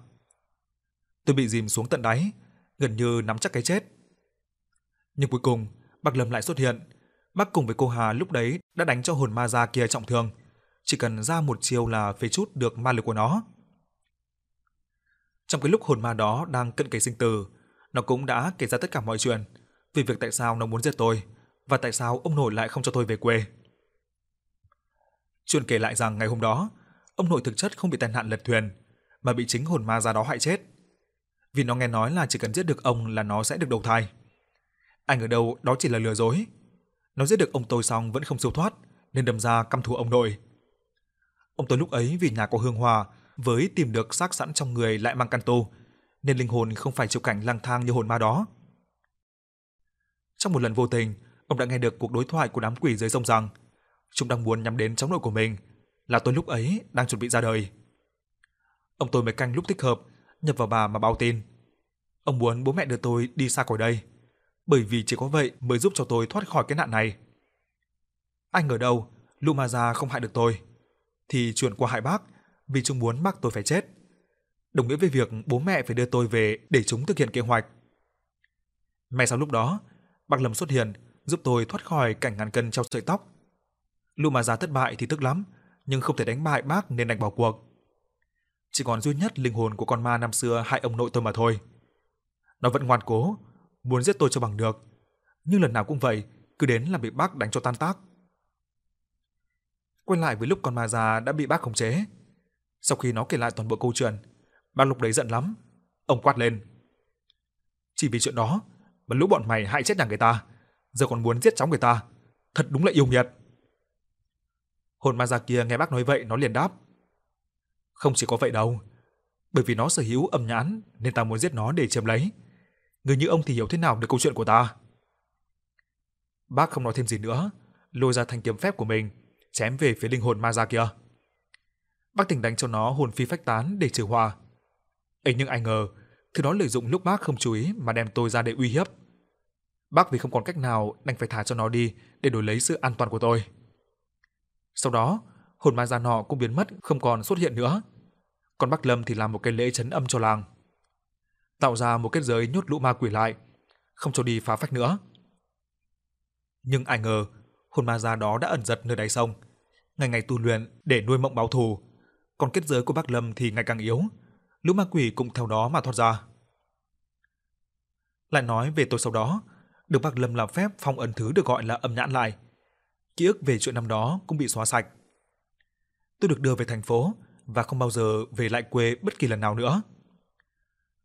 Tôi bị dìm xuống tận đáy, gần như nắm chắc cái chết. Nhưng cuối cùng, bạc Lâm lại xuất hiện. Bác cùng với cô Hà lúc đấy đã đánh cho hồn ma ra kia trọng thương, chỉ cần ra một chiêu là phế chút được ma lực của nó. Trong cái lúc hồn ma đó đang cận kề sinh tử, nó cũng đã kể ra tất cả mọi chuyện về việc tại sao nó muốn giết tôi và tại sao ông nội lại không cho tôi về quê. Chuyện kể lại rằng ngày hôm đó, ông nội thực chất không bị tai nạn lật thuyền, mà bị chính hồn ma ra đó hại chết. Vì nó nghe nói là chỉ cần giết được ông là nó sẽ được đầu thai. Anh ở đâu đó chỉ là lừa dối. Nó giết được ông tôi xong vẫn không siêu thoát, nên đâm ra căm thù ông nội. Ông tôi lúc ấy vì nhà có hương hòa, với tìm được xác sẵn trong người lại mang căn tu, nên linh hồn không phải chịu cảnh lang thang như hồn ma đó. Trong một lần vô tình, ông đã nghe được cuộc đối thoại của đám quỷ dưới sông rằng chúng đang muốn nhắm đến cháu nội của mình, là tôi lúc ấy đang chuẩn bị ra đời. Ông tôi mới canh lúc thích hợp, nhập vào bà mà báo tin. Ông muốn bố mẹ đưa tôi đi xa khỏi đây, bởi vì chỉ có vậy mới giúp cho tôi thoát khỏi cái nạn này. Anh ở đâu, Lũ Ma Gia không hại được tôi, thì chuyển qua hại bác vì chúng muốn bác tôi phải chết. Đồng nghĩa với việc bố mẹ phải đưa tôi về để chúng thực hiện kế hoạch. May sau lúc đó, bác Lâm xuất hiện giúp tôi thoát khỏi cảnh ngàn cân treo sợi tóc. Lũ Ma Gia thất bại thì tức lắm, nhưng không thể đánh bại bác nên đành bỏ cuộc. Chỉ còn duy nhất linh hồn của con ma năm xưa hại ông nội tôi mà thôi. Nó vẫn ngoan cố, muốn giết tôi cho bằng được, nhưng lần nào cũng vậy, cứ đến là bị bác đánh cho tan tác. Quay lại với lúc con ma già đã bị bác khống chế. Sau khi nó kể lại toàn bộ câu chuyện, bác lúc đấy giận lắm, ông quát lên. Chỉ vì chuyện đó mà lũ bọn mày hại chết nhà người ta, giờ còn muốn giết cháu người ta, thật đúng là yêu nghiệt. Hồn ma già kia nghe bác nói vậy nó liền đáp. Không chỉ có vậy đâu, bởi vì nó sở hữu âm nhãn nên ta muốn giết nó để chiếm lấy. Người như ông thì hiểu thế nào được câu chuyện của ta? Bác không nói thêm gì nữa, lôi ra thanh kiếm phép của mình, chém về phía linh hồn ma già kia. Bác tỉnh đánh cho nó hồn phi phách tán để trừ hòa. ấy nhưng ai ngờ, thứ đó lợi dụng lúc bác không chú ý mà đem tôi ra để uy hiếp. Bác vì không còn cách nào đành phải thả cho nó đi để đổi lấy sự an toàn của tôi. Sau đó, hồn ma già nọ cũng biến mất không còn xuất hiện nữa. Còn bác Lâm thì làm một cái lễ chấn âm cho làng tạo ra một kết giới nhốt lũ ma quỷ lại, không cho đi phá phách nữa. Nhưng ai ngờ, hồn ma già đó đã ẩn giật nơi đáy sông, ngày ngày tu luyện để nuôi mộng báo thù, còn kết giới của bác Lâm thì ngày càng yếu, lũ ma quỷ cũng theo đó mà thoát ra. Lại nói về tôi sau đó, được bác Lâm làm phép phong ấn thứ được gọi là âm nhãn lại. Ký ức về chuyện năm đó cũng bị xóa sạch. Tôi được đưa về thành phố và không bao giờ về lại quê bất kỳ lần nào nữa.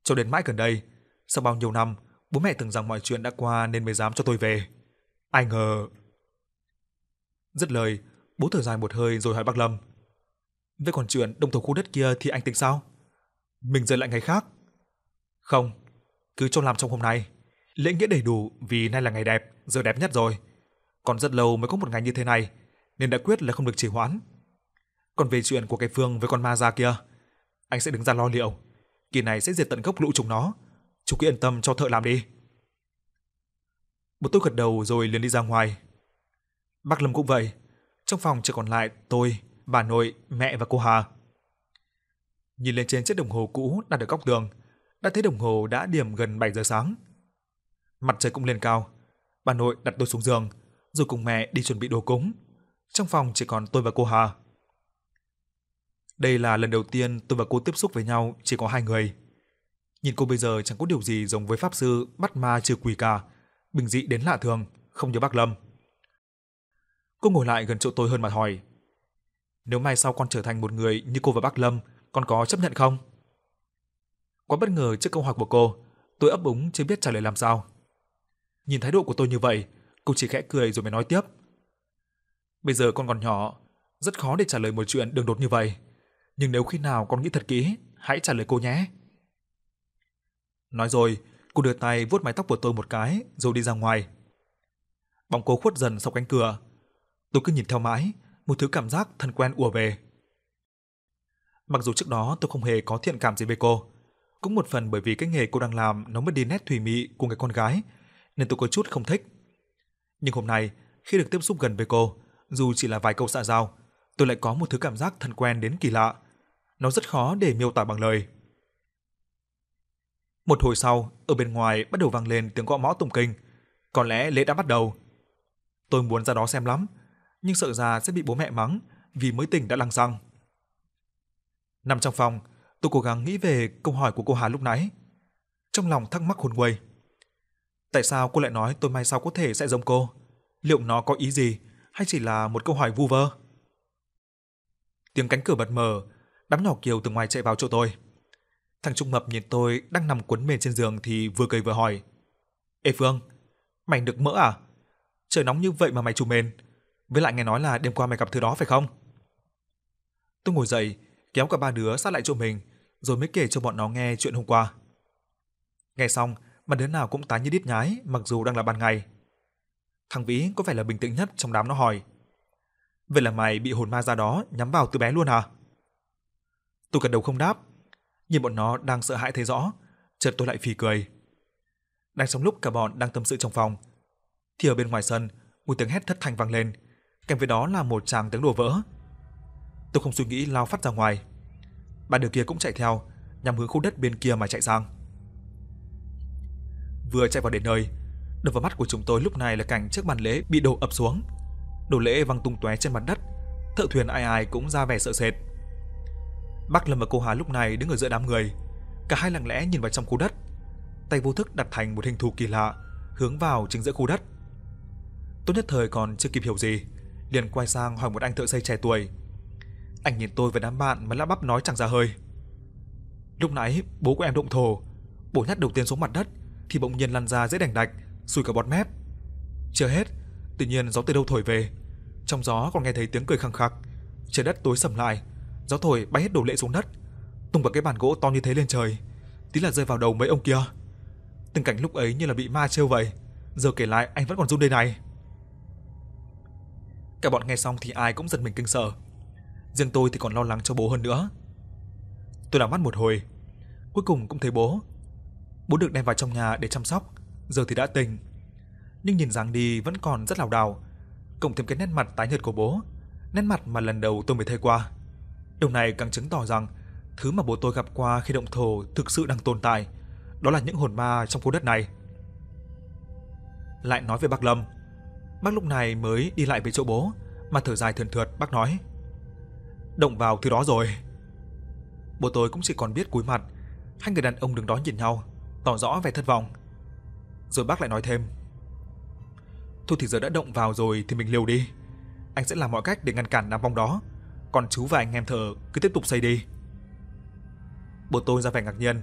Cho đến mãi gần đây, sau bao nhiêu năm, bố mẹ tưởng rằng mọi chuyện đã qua nên mới dám cho tôi về. Ai ngờ... Dứt lời, bố thở dài một hơi rồi hỏi bác Lâm. Với còn chuyện đồng thổ khu đất kia thì anh tính sao? Mình rời lại ngày khác. Không, cứ cho làm trong hôm nay. Lễ nghĩa đầy đủ vì nay là ngày đẹp, giờ đẹp nhất rồi. Còn rất lâu mới có một ngày như thế này, nên đã quyết là không được trì hoãn. Còn về chuyện của cái Phương với con ma già kia, anh sẽ đứng ra lo liệu kỳ này sẽ diệt tận gốc lũ chúng nó. Chú cứ yên tâm cho thợ làm đi. Bố tôi gật đầu rồi liền đi ra ngoài. Bác Lâm cũng vậy. Trong phòng chỉ còn lại tôi, bà nội, mẹ và cô Hà. Nhìn lên trên chiếc đồng hồ cũ đặt ở góc tường, đã thấy đồng hồ đã điểm gần 7 giờ sáng. Mặt trời cũng lên cao, bà nội đặt tôi xuống giường, rồi cùng mẹ đi chuẩn bị đồ cúng. Trong phòng chỉ còn tôi và cô Hà. Đây là lần đầu tiên tôi và cô tiếp xúc với nhau chỉ có hai người. Nhìn cô bây giờ chẳng có điều gì giống với pháp sư bắt ma trừ quỷ cả, bình dị đến lạ thường, không như bác Lâm. Cô ngồi lại gần chỗ tôi hơn mà hỏi. Nếu mai sau con trở thành một người như cô và bác Lâm, con có chấp nhận không? Quá bất ngờ trước câu hỏi của cô, tôi ấp úng chưa biết trả lời làm sao. Nhìn thái độ của tôi như vậy, cô chỉ khẽ cười rồi mới nói tiếp. Bây giờ con còn nhỏ, rất khó để trả lời một chuyện đường đột như vậy. Nhưng nếu khi nào con nghĩ thật kỹ, hãy trả lời cô nhé. Nói rồi, cô đưa tay vuốt mái tóc của tôi một cái rồi đi ra ngoài. Bóng cô khuất dần sau cánh cửa. Tôi cứ nhìn theo mãi, một thứ cảm giác thân quen ùa về. Mặc dù trước đó tôi không hề có thiện cảm gì với cô, cũng một phần bởi vì cái nghề cô đang làm nó mất đi nét thùy mị của người con gái, nên tôi có chút không thích. Nhưng hôm nay, khi được tiếp xúc gần với cô, dù chỉ là vài câu xã giao, tôi lại có một thứ cảm giác thân quen đến kỳ lạ. Nó rất khó để miêu tả bằng lời. Một hồi sau, ở bên ngoài bắt đầu vang lên tiếng gõ mõ tụng kinh. Có lẽ lễ đã bắt đầu. Tôi muốn ra đó xem lắm, nhưng sợ ra sẽ bị bố mẹ mắng vì mới tỉnh đã lăng xăng. Nằm trong phòng, tôi cố gắng nghĩ về câu hỏi của cô Hà lúc nãy. Trong lòng thắc mắc hồn quay. Tại sao cô lại nói tôi mai sau có thể sẽ giống cô? Liệu nó có ý gì hay chỉ là một câu hỏi vu vơ? Tiếng cánh cửa bật mở, đám nhỏ kiều từ ngoài chạy vào chỗ tôi. Thằng Trung Mập nhìn tôi đang nằm cuốn mền trên giường thì vừa cười vừa hỏi. Ê Phương, mày được mỡ à? Trời nóng như vậy mà mày trùm mền. Với lại nghe nói là đêm qua mày gặp thứ đó phải không? Tôi ngồi dậy, kéo cả ba đứa sát lại chỗ mình, rồi mới kể cho bọn nó nghe chuyện hôm qua. Nghe xong, mà đứa nào cũng tái như đít nhái mặc dù đang là ban ngày. Thằng Vĩ có phải là bình tĩnh nhất trong đám nó hỏi. Vậy là mày bị hồn ma ra đó nhắm vào từ bé luôn hả? Tôi gật đầu không đáp. Nhìn bọn nó đang sợ hãi thấy rõ, chợt tôi lại phì cười. Đang trong lúc cả bọn đang tâm sự trong phòng, thì ở bên ngoài sân, một tiếng hét thất thanh vang lên, kèm với đó là một tràng tiếng đổ vỡ. Tôi không suy nghĩ lao phát ra ngoài. Ba đứa kia cũng chạy theo, nhằm hướng khu đất bên kia mà chạy sang. Vừa chạy vào đến nơi, đập vào mắt của chúng tôi lúc này là cảnh chiếc bàn lễ bị đổ ập xuống. Đồ lễ văng tung tóe trên mặt đất, thợ thuyền ai ai cũng ra vẻ sợ sệt. Bác Lâm và cô Hà lúc này đứng ở giữa đám người, cả hai lặng lẽ nhìn vào trong khu đất, tay vô thức đặt thành một hình thù kỳ lạ, hướng vào chính giữa khu đất. Tôi nhất thời còn chưa kịp hiểu gì, liền quay sang hỏi một anh thợ xây trẻ tuổi. Anh nhìn tôi và đám bạn mà lắp bắp nói chẳng ra hơi. Lúc nãy bố của em động thổ, bổ nhát đầu tiên xuống mặt đất thì bỗng nhiên lăn ra dễ đành đạch, sùi cả bọt mép. Chưa hết, tự nhiên gió từ đâu thổi về, trong gió còn nghe thấy tiếng cười khăng khặc. Trời đất tối sầm lại, gió thổi bay hết đồ lệ xuống đất, tung cả cái bàn gỗ to như thế lên trời, tí là rơi vào đầu mấy ông kia. Tình cảnh lúc ấy như là bị ma trêu vậy, giờ kể lại anh vẫn còn run đây này. Cả bọn nghe xong thì ai cũng giật mình kinh sợ. Riêng tôi thì còn lo lắng cho bố hơn nữa. Tôi đảo mắt một hồi, cuối cùng cũng thấy bố. Bố được đem vào trong nhà để chăm sóc, giờ thì đã tỉnh. Nhưng nhìn dáng đi vẫn còn rất lảo đảo, cộng thêm cái nét mặt tái nhợt của bố, nét mặt mà lần đầu tôi mới thấy qua. Điều này càng chứng tỏ rằng thứ mà bố tôi gặp qua khi động thổ thực sự đang tồn tại, đó là những hồn ma trong khu đất này. Lại nói về bác Lâm, bác lúc này mới đi lại về chỗ bố, mà thở dài thườn thượt bác nói: "Động vào thứ đó rồi." Bố tôi cũng chỉ còn biết cúi mặt, hai người đàn ông đứng đó nhìn nhau, tỏ rõ vẻ thất vọng. Rồi bác lại nói thêm: "Thôi thì giờ đã động vào rồi thì mình liều đi. Anh sẽ làm mọi cách để ngăn cản đám bóng đó." còn chú và anh em thợ cứ tiếp tục xây đi. Bố tôi ra vẻ ngạc nhiên,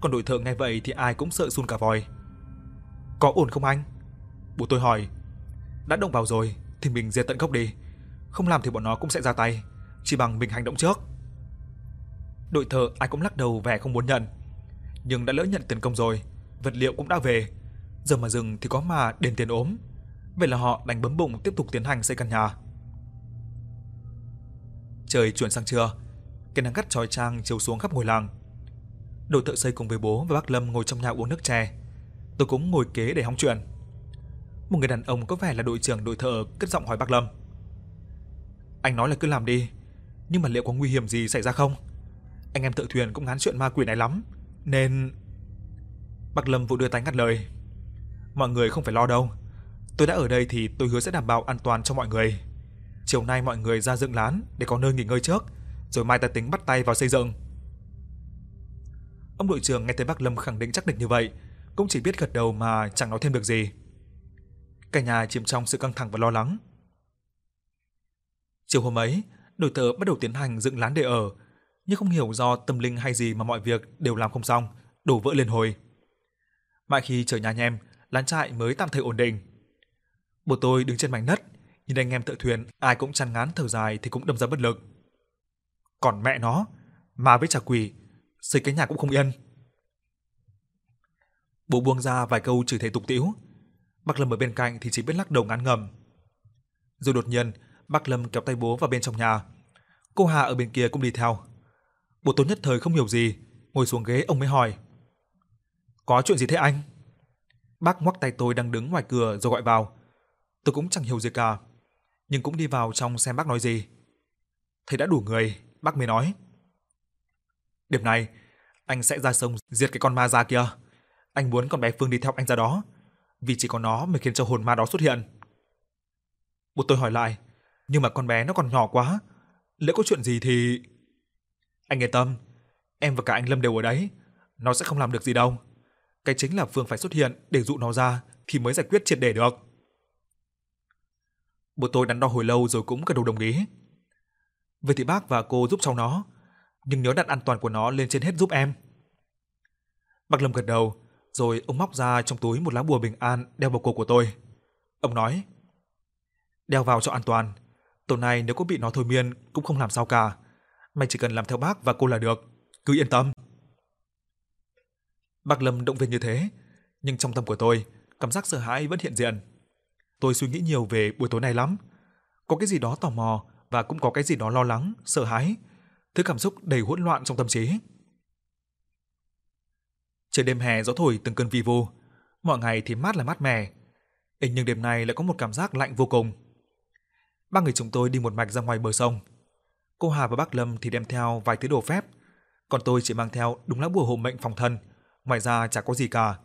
còn đội thợ nghe vậy thì ai cũng sợ run cả vòi. Có ổn không anh? Bố tôi hỏi. Đã động vào rồi thì mình diệt tận gốc đi, không làm thì bọn nó cũng sẽ ra tay, chỉ bằng mình hành động trước. Đội thợ ai cũng lắc đầu vẻ không muốn nhận, nhưng đã lỡ nhận tiền công rồi, vật liệu cũng đã về, giờ mà dừng thì có mà đền tiền ốm. Vậy là họ đành bấm bụng tiếp tục tiến hành xây căn nhà. Trời chuyển sang trưa, cái nắng gắt chói chang chiếu xuống khắp ngôi làng. Đồ thợ xây cùng với bố và bác Lâm ngồi trong nhà uống nước chè. Tôi cũng ngồi kế để hóng chuyện. một người đàn ông có vẻ là đội trưởng đội thợ cất giọng hỏi Bác Lâm. Anh nói là cứ làm đi, nhưng mà liệu có nguy hiểm gì xảy ra không? Anh em thợ thuyền cũng ngán chuyện ma quỷ này lắm, nên Bác Lâm vội đưa tay ngắt lời. Mọi người không phải lo đâu. Tôi đã ở đây thì tôi hứa sẽ đảm bảo an toàn cho mọi người. Chiều nay mọi người ra dựng lán để có nơi nghỉ ngơi trước, rồi mai ta tính bắt tay vào xây dựng. Ông đội trưởng nghe thấy Bác Lâm khẳng định chắc định như vậy, cũng chỉ biết gật đầu mà chẳng nói thêm được gì. Cả nhà chìm trong sự căng thẳng và lo lắng. Chiều hôm ấy, đội tớ bắt đầu tiến hành dựng lán để ở, nhưng không hiểu do tâm linh hay gì mà mọi việc đều làm không xong, đổ vỡ liên hồi. Mãi khi trời nhà nhem, lán trại mới tạm thời ổn định. Bố tôi đứng trên mảnh đất, nhìn anh em thợ thuyền, ai cũng chăn ngán thở dài thì cũng đâm ra bất lực. Còn mẹ nó, mà với trả quỷ, xây cái nhà cũng không yên. Bố buông ra vài câu chửi thề tục tĩu. Bác Lâm ở bên cạnh thì chỉ biết lắc đầu ngán ngầm. Rồi đột nhiên, bác Lâm kéo tay bố vào bên trong nhà. Cô Hà ở bên kia cũng đi theo. Bố tôi nhất thời không hiểu gì, ngồi xuống ghế ông mới hỏi. Có chuyện gì thế anh? Bác ngoắc tay tôi đang đứng ngoài cửa rồi gọi vào. Tôi cũng chẳng hiểu gì cả, nhưng cũng đi vào trong xem bác nói gì. Thấy đã đủ người, bác mới nói. điểm này anh sẽ ra sông diệt cái con ma già kia. Anh muốn con bé Phương đi theo anh ra đó, vì chỉ có nó mới khiến cho hồn ma đó xuất hiện. Bố tôi hỏi lại, nhưng mà con bé nó còn nhỏ quá, lỡ có chuyện gì thì... Anh yên tâm, em và cả anh Lâm đều ở đấy, nó sẽ không làm được gì đâu. Cái chính là Phương phải xuất hiện để dụ nó ra thì mới giải quyết triệt để được. Bố tôi đắn đo hồi lâu rồi cũng gật đầu đồng ý. Vậy thì bác và cô giúp cháu nó, nhưng nhớ đặt an toàn của nó lên trên hết giúp em. Bác Lâm gật đầu, rồi ông móc ra trong túi một lá bùa bình an đeo vào cổ của tôi. Ông nói: "Đeo vào cho an toàn, tối nay nếu có bị nó thôi miên cũng không làm sao cả, mày chỉ cần làm theo bác và cô là được, cứ yên tâm." Bác Lâm động viên như thế, nhưng trong tâm của tôi, cảm giác sợ hãi vẫn hiện diện. Tôi suy nghĩ nhiều về buổi tối này lắm. Có cái gì đó tò mò và cũng có cái gì đó lo lắng, sợ hãi, thứ cảm xúc đầy hỗn loạn trong tâm trí. Trời đêm hè gió thổi từng cơn vi vu, mọi ngày thì mát là mát mẻ, nhưng đêm nay lại có một cảm giác lạnh vô cùng. Ba người chúng tôi đi một mạch ra ngoài bờ sông. Cô Hà và bác Lâm thì đem theo vài thứ đồ phép, còn tôi chỉ mang theo đúng lá bùa hộ mệnh phòng thân, ngoài ra chả có gì cả.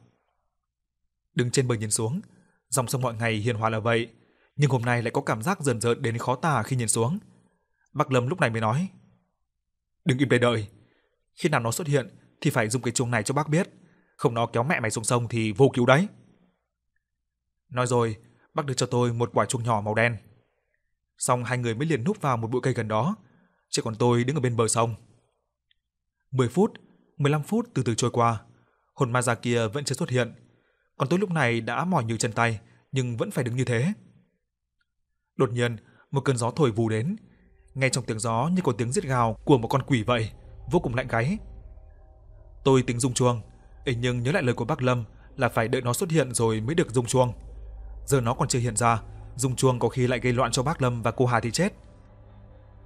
Đứng trên bờ nhìn xuống, dòng sông mọi ngày hiền hòa là vậy, nhưng hôm nay lại có cảm giác dần dần đến khó tả khi nhìn xuống. Bác Lâm lúc này mới nói: "Đừng im đây đợi, khi nào nó xuất hiện thì phải dùng cái chuông này cho bác biết, không nó kéo mẹ mày xuống sông thì vô cứu đấy." Nói rồi, bác đưa cho tôi một quả chuông nhỏ màu đen. Xong hai người mới liền núp vào một bụi cây gần đó, chỉ còn tôi đứng ở bên bờ sông. 10 phút, 15 phút từ từ trôi qua, hồn ma già kia vẫn chưa xuất hiện, còn tôi lúc này đã mỏi như chân tay, nhưng vẫn phải đứng như thế. Đột nhiên, một cơn gió thổi vù đến, ngay trong tiếng gió như có tiếng giết gào của một con quỷ vậy, vô cùng lạnh gáy. Tôi tính rung chuông, ấy nhưng nhớ lại lời của bác Lâm là phải đợi nó xuất hiện rồi mới được rung chuông. Giờ nó còn chưa hiện ra, rung chuông có khi lại gây loạn cho bác Lâm và cô Hà thì chết.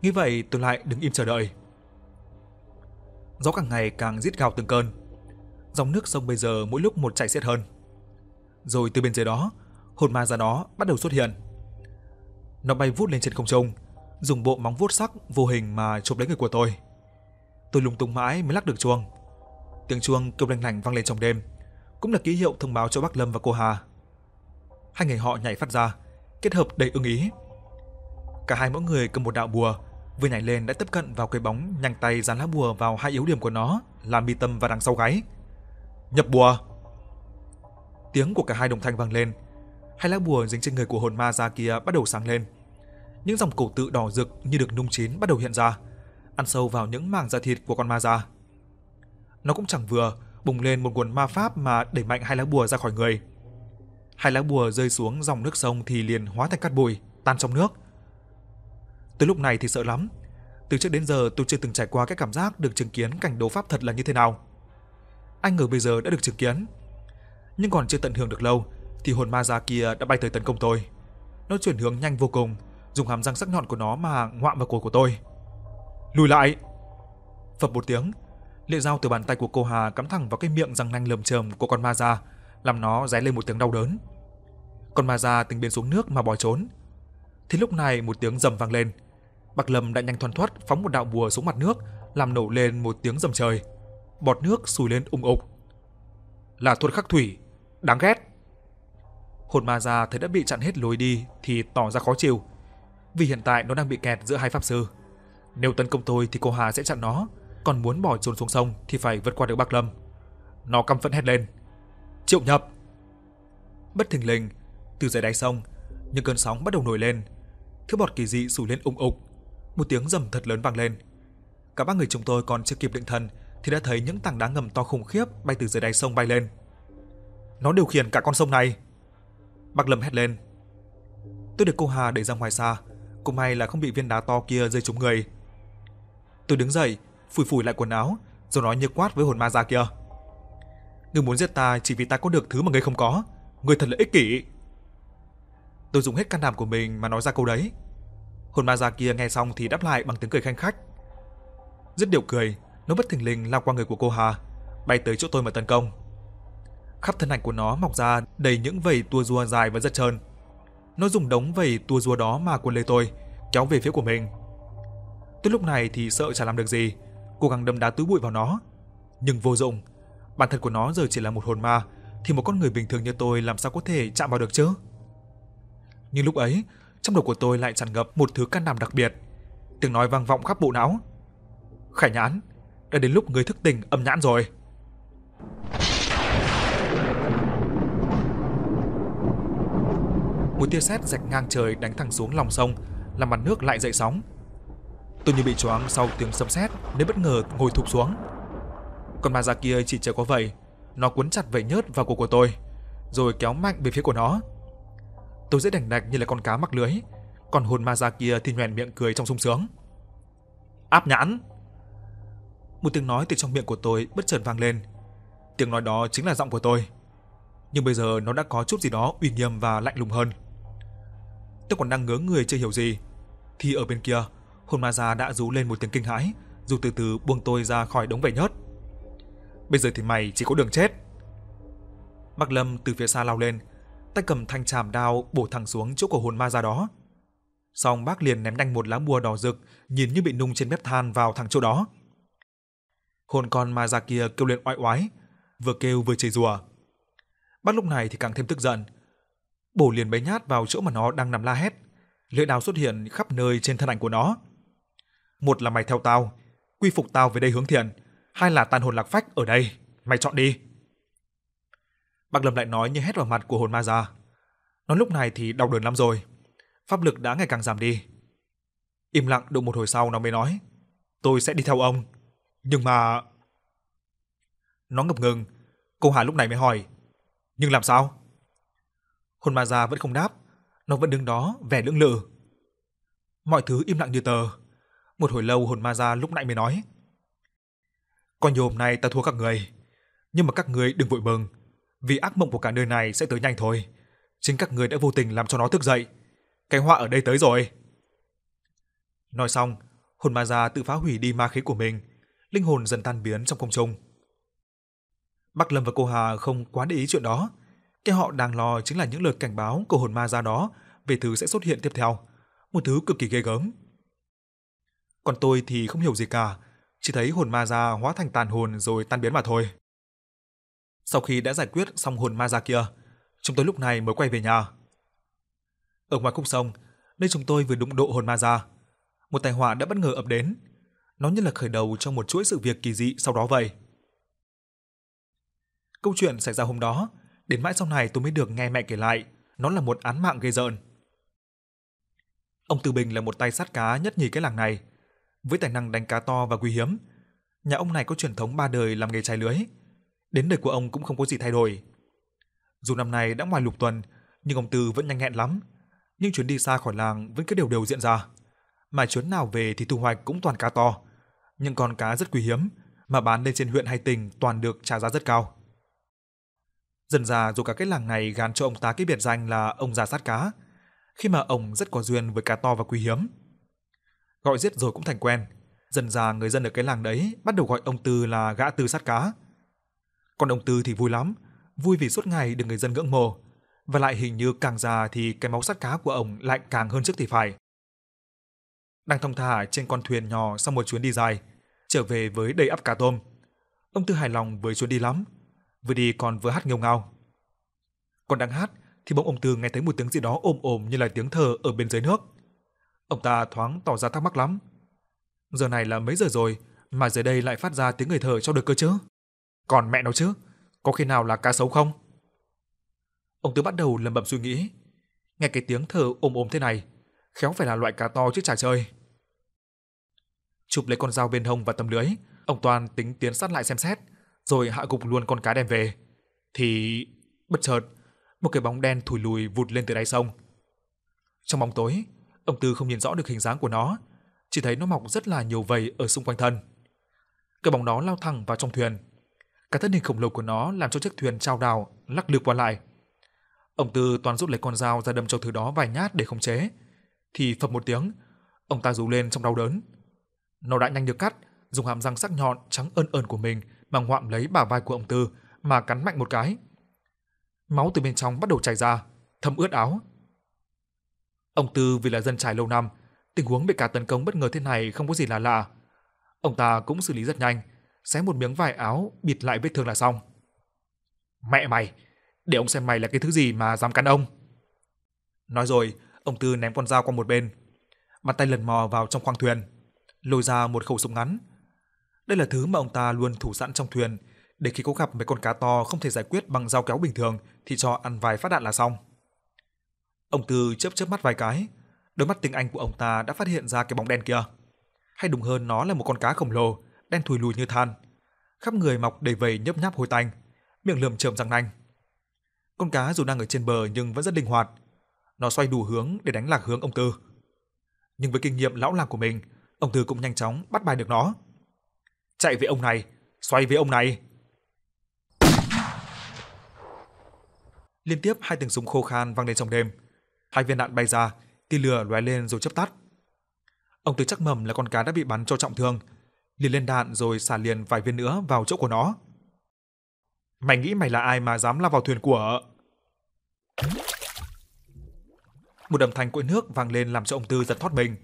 Như vậy tôi lại đứng im chờ đợi. Gió càng ngày càng giết gào từng cơn. Dòng nước sông bây giờ mỗi lúc một chảy xiết hơn. Rồi từ bên dưới đó, hồn ma ra đó bắt đầu xuất hiện. Nó bay vút lên trên không trung, dùng bộ móng vuốt sắc vô hình mà chụp lấy người của tôi. Tôi lung tung mãi mới lắc được chuông. Tiếng chuông kêu lanh lảnh vang lên trong đêm, cũng là ký hiệu thông báo cho bác Lâm và cô Hà. Hai người họ nhảy phát ra, kết hợp đầy ưng ý. Cả hai mỗi người cầm một đạo bùa, vừa nhảy lên đã tiếp cận vào cái bóng, nhanh tay dán lá bùa vào hai yếu điểm của nó, là mi tâm và đằng sau gáy. Nhập bùa. Tiếng của cả hai đồng thanh vang lên. Hai lá bùa dính trên người của hồn ma già kia bắt đầu sáng lên. Những dòng cổ tự đỏ rực như được nung chín bắt đầu hiện ra, ăn sâu vào những mảng da thịt của con ma già. Nó cũng chẳng vừa, bùng lên một nguồn ma pháp mà đẩy mạnh hai lá bùa ra khỏi người. Hai lá bùa rơi xuống dòng nước sông thì liền hóa thành cát bụi, tan trong nước. Tới lúc này thì sợ lắm. Từ trước đến giờ tôi chưa từng trải qua cái cảm giác được chứng kiến cảnh đấu pháp thật là như thế nào. Anh ngờ bây giờ đã được chứng kiến. Nhưng còn chưa tận hưởng được lâu thì hồn ma già kia đã bay tới tấn công tôi. Nó chuyển hướng nhanh vô cùng, dùng hàm răng sắc nhọn của nó mà ngoạm vào cổ của tôi. Lùi lại! Phập một tiếng, lưỡi dao từ bàn tay của cô Hà cắm thẳng vào cái miệng răng nanh lờm chởm của con ma già, làm nó ré lên một tiếng đau đớn. con ma già tính biến xuống nước mà bỏ trốn. Thì lúc này một tiếng rầm vang lên. Bạc Lâm đã nhanh thoăn thoắt phóng một đạo bùa xuống mặt nước, làm nổ lên một tiếng rầm trời. Bọt nước sùi lên ung ục. Là thuật khắc thủy, đáng ghét. Hồn ma già thấy đã bị chặn hết lối đi thì tỏ ra khó chịu. Vì hiện tại nó đang bị kẹt giữa hai pháp sư. Nếu tấn công tôi thì cô Hà sẽ chặn nó, còn muốn bỏ trốn xuống sông thì phải vượt qua được Bạc Lâm. Nó căm phẫn hét lên. Triệu nhập! Bất thình lình, từ dưới đáy sông, những cơn sóng bắt đầu nổi lên. Thứ bọt kỳ dị sủi lên ung ục. Một tiếng rầm thật lớn vang lên. Cả ba người chúng tôi còn chưa kịp định thần thì đã thấy những tảng đá ngầm to khủng khiếp bay từ dưới đáy sông bay lên. Nó điều khiển cả con sông này. Bạc Lâm hét lên. Tôi được cô Hà đẩy ra ngoài xa, cũng may là không bị viên đá to kia rơi trúng người. Tôi đứng dậy, phủi phủi lại quần áo, rồi nói như quát với hồn ma già kia. Ngươi muốn giết ta chỉ vì ta có được thứ mà ngươi không có, ngươi thật là ích kỷ. Tôi dùng hết can đảm của mình mà nói ra câu đấy. Hồn ma già kia nghe xong thì đáp lại bằng tiếng cười khanh khách. Dứt điệu cười, nó bất thình lình lao qua người của cô Hà, bay tới chỗ tôi mà tấn công. Khắp thân ảnh của nó mọc ra đầy những vảy tua rua dài và rất trơn. Nó dùng đống vảy tua rua đó mà cuốn lấy tôi, kéo về phía của mình. Tôi lúc này thì sợ chả làm được gì, cố gắng đâm đá túi bụi vào nó, nhưng vô dụng. Bản thân của nó giờ chỉ là một hồn ma, thì một con người bình thường như tôi làm sao có thể chạm vào được chứ? Nhưng lúc ấy, trong đầu của tôi lại tràn ngập một thứ can đảm đặc biệt. Tiếng nói vang vọng khắp bộ não. Khải nhãn, đã đến lúc người thức tỉnh âm nhãn rồi. Một tia sét rạch ngang trời đánh thẳng xuống lòng sông, làm mặt nước lại dậy sóng. Tôi như bị choáng sau tiếng sấm sét nên bất ngờ ngồi thụp xuống. Còn ma già kia chỉ chờ có vậy, nó cuốn chặt vảy nhớt vào cổ của tôi, rồi kéo mạnh về phía của nó. Tôi dễ đành đạch như là con cá mắc lưới, còn hồn ma già kia thì nhoẻn miệng cười trong sung sướng. Áp nhãn! Một tiếng nói từ trong miệng của tôi bất chợt vang lên. Tiếng nói đó chính là giọng của tôi. Nhưng bây giờ nó đã có chút gì đó uy nghiêm và lạnh lùng hơn. Tôi còn đang ngớ người chưa hiểu gì, thì ở bên kia, hồn ma già đã rú lên một tiếng kinh hãi, rồi từ từ buông tôi ra khỏi đống vảy nhớt. Bây giờ thì mày chỉ có đường chết. Mạc Lâm từ phía xa lao lên, tay cầm thanh chàm đao bổ thẳng xuống chỗ của hồn ma ra đó. Xong bác liền ném nhanh một lá bùa đỏ rực, nhìn như bị nung trên bếp than vào thẳng chỗ đó. Hồn con ma già kia kêu lên oai oái, vừa kêu vừa chửi rủa. Bác lúc này thì càng thêm tức giận, bổ liền mấy nhát vào chỗ mà nó đang nằm la hét. Lưỡi đao xuất hiện khắp nơi trên thân ảnh của nó. Một là mày theo tao, quy phục tao về đây hướng thiện, hai là tàn hồn lạc phách ở đây, mày chọn đi. Bạc Lâm lại nói như hét vào mặt của hồn ma già. Nó lúc này thì đau đớn lắm rồi, pháp lực đã ngày càng giảm đi. Im lặng được một hồi sau nó mới nói, tôi sẽ đi theo ông, nhưng mà... Nó ngập ngừng, cô Hà lúc này mới hỏi, nhưng làm sao? Hồn ma già vẫn không đáp, nó vẫn đứng đó vẻ lưỡng lự. Mọi thứ im lặng như tờ. Một hồi lâu hồn ma già lúc nãy mới nói, "Con nhồm này ta thua các người, nhưng mà các người đừng vội mừng, vì ác mộng của cả nơi này sẽ tới nhanh thôi. Chính các người đã vô tình làm cho nó thức dậy. Cái họa ở đây tới rồi. Nói xong, hồn ma già tự phá hủy đi ma khí của mình, linh hồn dần tan biến trong không trung. Bắc Lâm và cô Hà không quá để ý chuyện đó, cái họ đang lo chính là những lời cảnh báo của hồn ma ra đó về thứ sẽ xuất hiện tiếp theo, một thứ cực kỳ ghê gớm. Còn tôi thì không hiểu gì cả, chỉ thấy hồn ma ra hóa thành tàn hồn rồi tan biến mà thôi. Sau khi đã giải quyết xong hồn ma gia kia, chúng tôi lúc này mới quay về nhà. Ở ngoài khúc sông, nơi chúng tôi vừa đụng độ hồn ma gia, một tai họa đã bất ngờ ập đến. Nó như là khởi đầu trong một chuỗi sự việc kỳ dị sau đó vậy. Câu chuyện xảy ra hôm đó, đến mãi sau này tôi mới được nghe mẹ kể lại, nó là một án mạng gây rợn. Ông Từ Bình là một tay sát cá nhất nhì cái làng này, với tài năng đánh cá to và quý hiếm. Nhà ông này có truyền thống ba đời làm nghề chài lưới, đến đời của ông cũng không có gì thay đổi. Dù năm nay đã ngoài lục tuần, nhưng ông Tư vẫn nhanh nhẹn lắm. Nhưng chuyến đi xa khỏi làng vẫn cứ đều đều diễn ra. Mà chuyến nào về thì thu hoạch cũng toàn cá to. Nhưng con cá rất quý hiếm, mà bán lên trên huyện hay tỉnh toàn được trả giá rất cao. Dần ra dù cả cái làng này gán cho ông ta cái biệt danh là ông già sát cá, khi mà ông rất có duyên với cá to và quý hiếm. Gọi giết rồi cũng thành quen, dần ra người dân ở cái làng đấy bắt đầu gọi ông Tư là gã Tư sát cá. Còn ông Tư thì vui lắm, vui vì suốt ngày được người dân ngưỡng mộ, Và lại hình như càng già thì cái máu sắt cá của ông lại càng hơn trước thì phải. Đang thông thả trên con thuyền nhỏ sau một chuyến đi dài, trở về với đầy ắp cá tôm. Ông Tư hài lòng với chuyến đi lắm, vừa đi còn vừa hát nghêu ngao. Còn đang hát thì bỗng ông Tư nghe thấy một tiếng gì đó ồm ồm như là tiếng thở ở bên dưới nước. Ông ta thoáng tỏ ra thắc mắc lắm. Giờ này là mấy giờ rồi mà dưới đây lại phát ra tiếng người thở cho được cơ chứ? Còn mẹ nó chứ, có khi nào là cá sấu không? Ông Tư bắt đầu lầm bầm suy nghĩ. Nghe cái tiếng thở ồm ồm thế này, khéo phải là loại cá to chứ chả chơi. Chụp lấy con dao bên hông và tấm lưới, ông Toàn tính tiến sát lại xem xét, rồi hạ gục luôn con cá đem về. Thì bất chợt, một cái bóng đen thủi lùi vụt lên từ đáy sông. Trong bóng tối, ông Tư không nhìn rõ được hình dáng của nó, chỉ thấy nó mọc rất là nhiều vầy ở xung quanh thân. Cái bóng đó lao thẳng vào trong thuyền. Cả thân hình khổng lồ của nó làm cho chiếc thuyền trao đảo, lắc lư qua lại. Ông Tư toàn rút lấy con dao ra đâm cho thứ đó vài nhát để khống chế. Thì phập một tiếng, ông ta rú lên trong đau đớn. Nó đã nhanh được cắt, dùng hàm răng sắc nhọn trắng ơn ơn của mình mà ngoạm lấy bả vai của ông Tư mà cắn mạnh một cái. Máu từ bên trong bắt đầu chảy ra, thấm ướt áo. Ông Tư vì là dân trải lâu năm, tình huống bị cả tấn công bất ngờ thế này không có gì là lạ. Ông ta cũng xử lý rất nhanh, xé một miếng vải áo bịt lại vết thương là xong. Mẹ mày, để ông xem mày là cái thứ gì mà dám cắn ông. Nói rồi, ông Tư ném con dao qua một bên, bàn tay lần mò vào trong khoang thuyền, lôi ra một khẩu súng ngắn. Đây là thứ mà ông ta luôn thủ sẵn trong thuyền, để khi có gặp mấy con cá to không thể giải quyết bằng dao kéo bình thường thì cho ăn vài phát đạn là xong. Ông Tư chớp chớp mắt vài cái, đôi mắt tinh anh của ông ta đã phát hiện ra cái bóng đen kia. Hay đúng hơn nó là một con cá khổng lồ, đen thùi lùi như than, khắp người mọc đầy vảy nhấp nháp hôi tanh, miệng lườm chởm răng nanh. Con cá dù đang ở trên bờ nhưng vẫn rất linh hoạt. Nó xoay đủ hướng để đánh lạc hướng ông Tư. Nhưng với kinh nghiệm lão làng của mình, ông Tư cũng nhanh chóng bắt bài được nó. Chạy với ông này, xoay với ông này. Liên tiếp hai tiếng súng khô khan vang lên trong đêm. Hai viên đạn bay ra, tia lửa lóe lên rồi chớp tắt. Ông Tư chắc mầm là con cá đã bị bắn cho trọng thương, liền lên đạn rồi xả liền vài viên nữa vào chỗ của nó. Mày nghĩ mày là ai mà dám lao vào thuyền của... Một đầm thanh cội nước vang lên làm cho ông Tư giật thoát mình.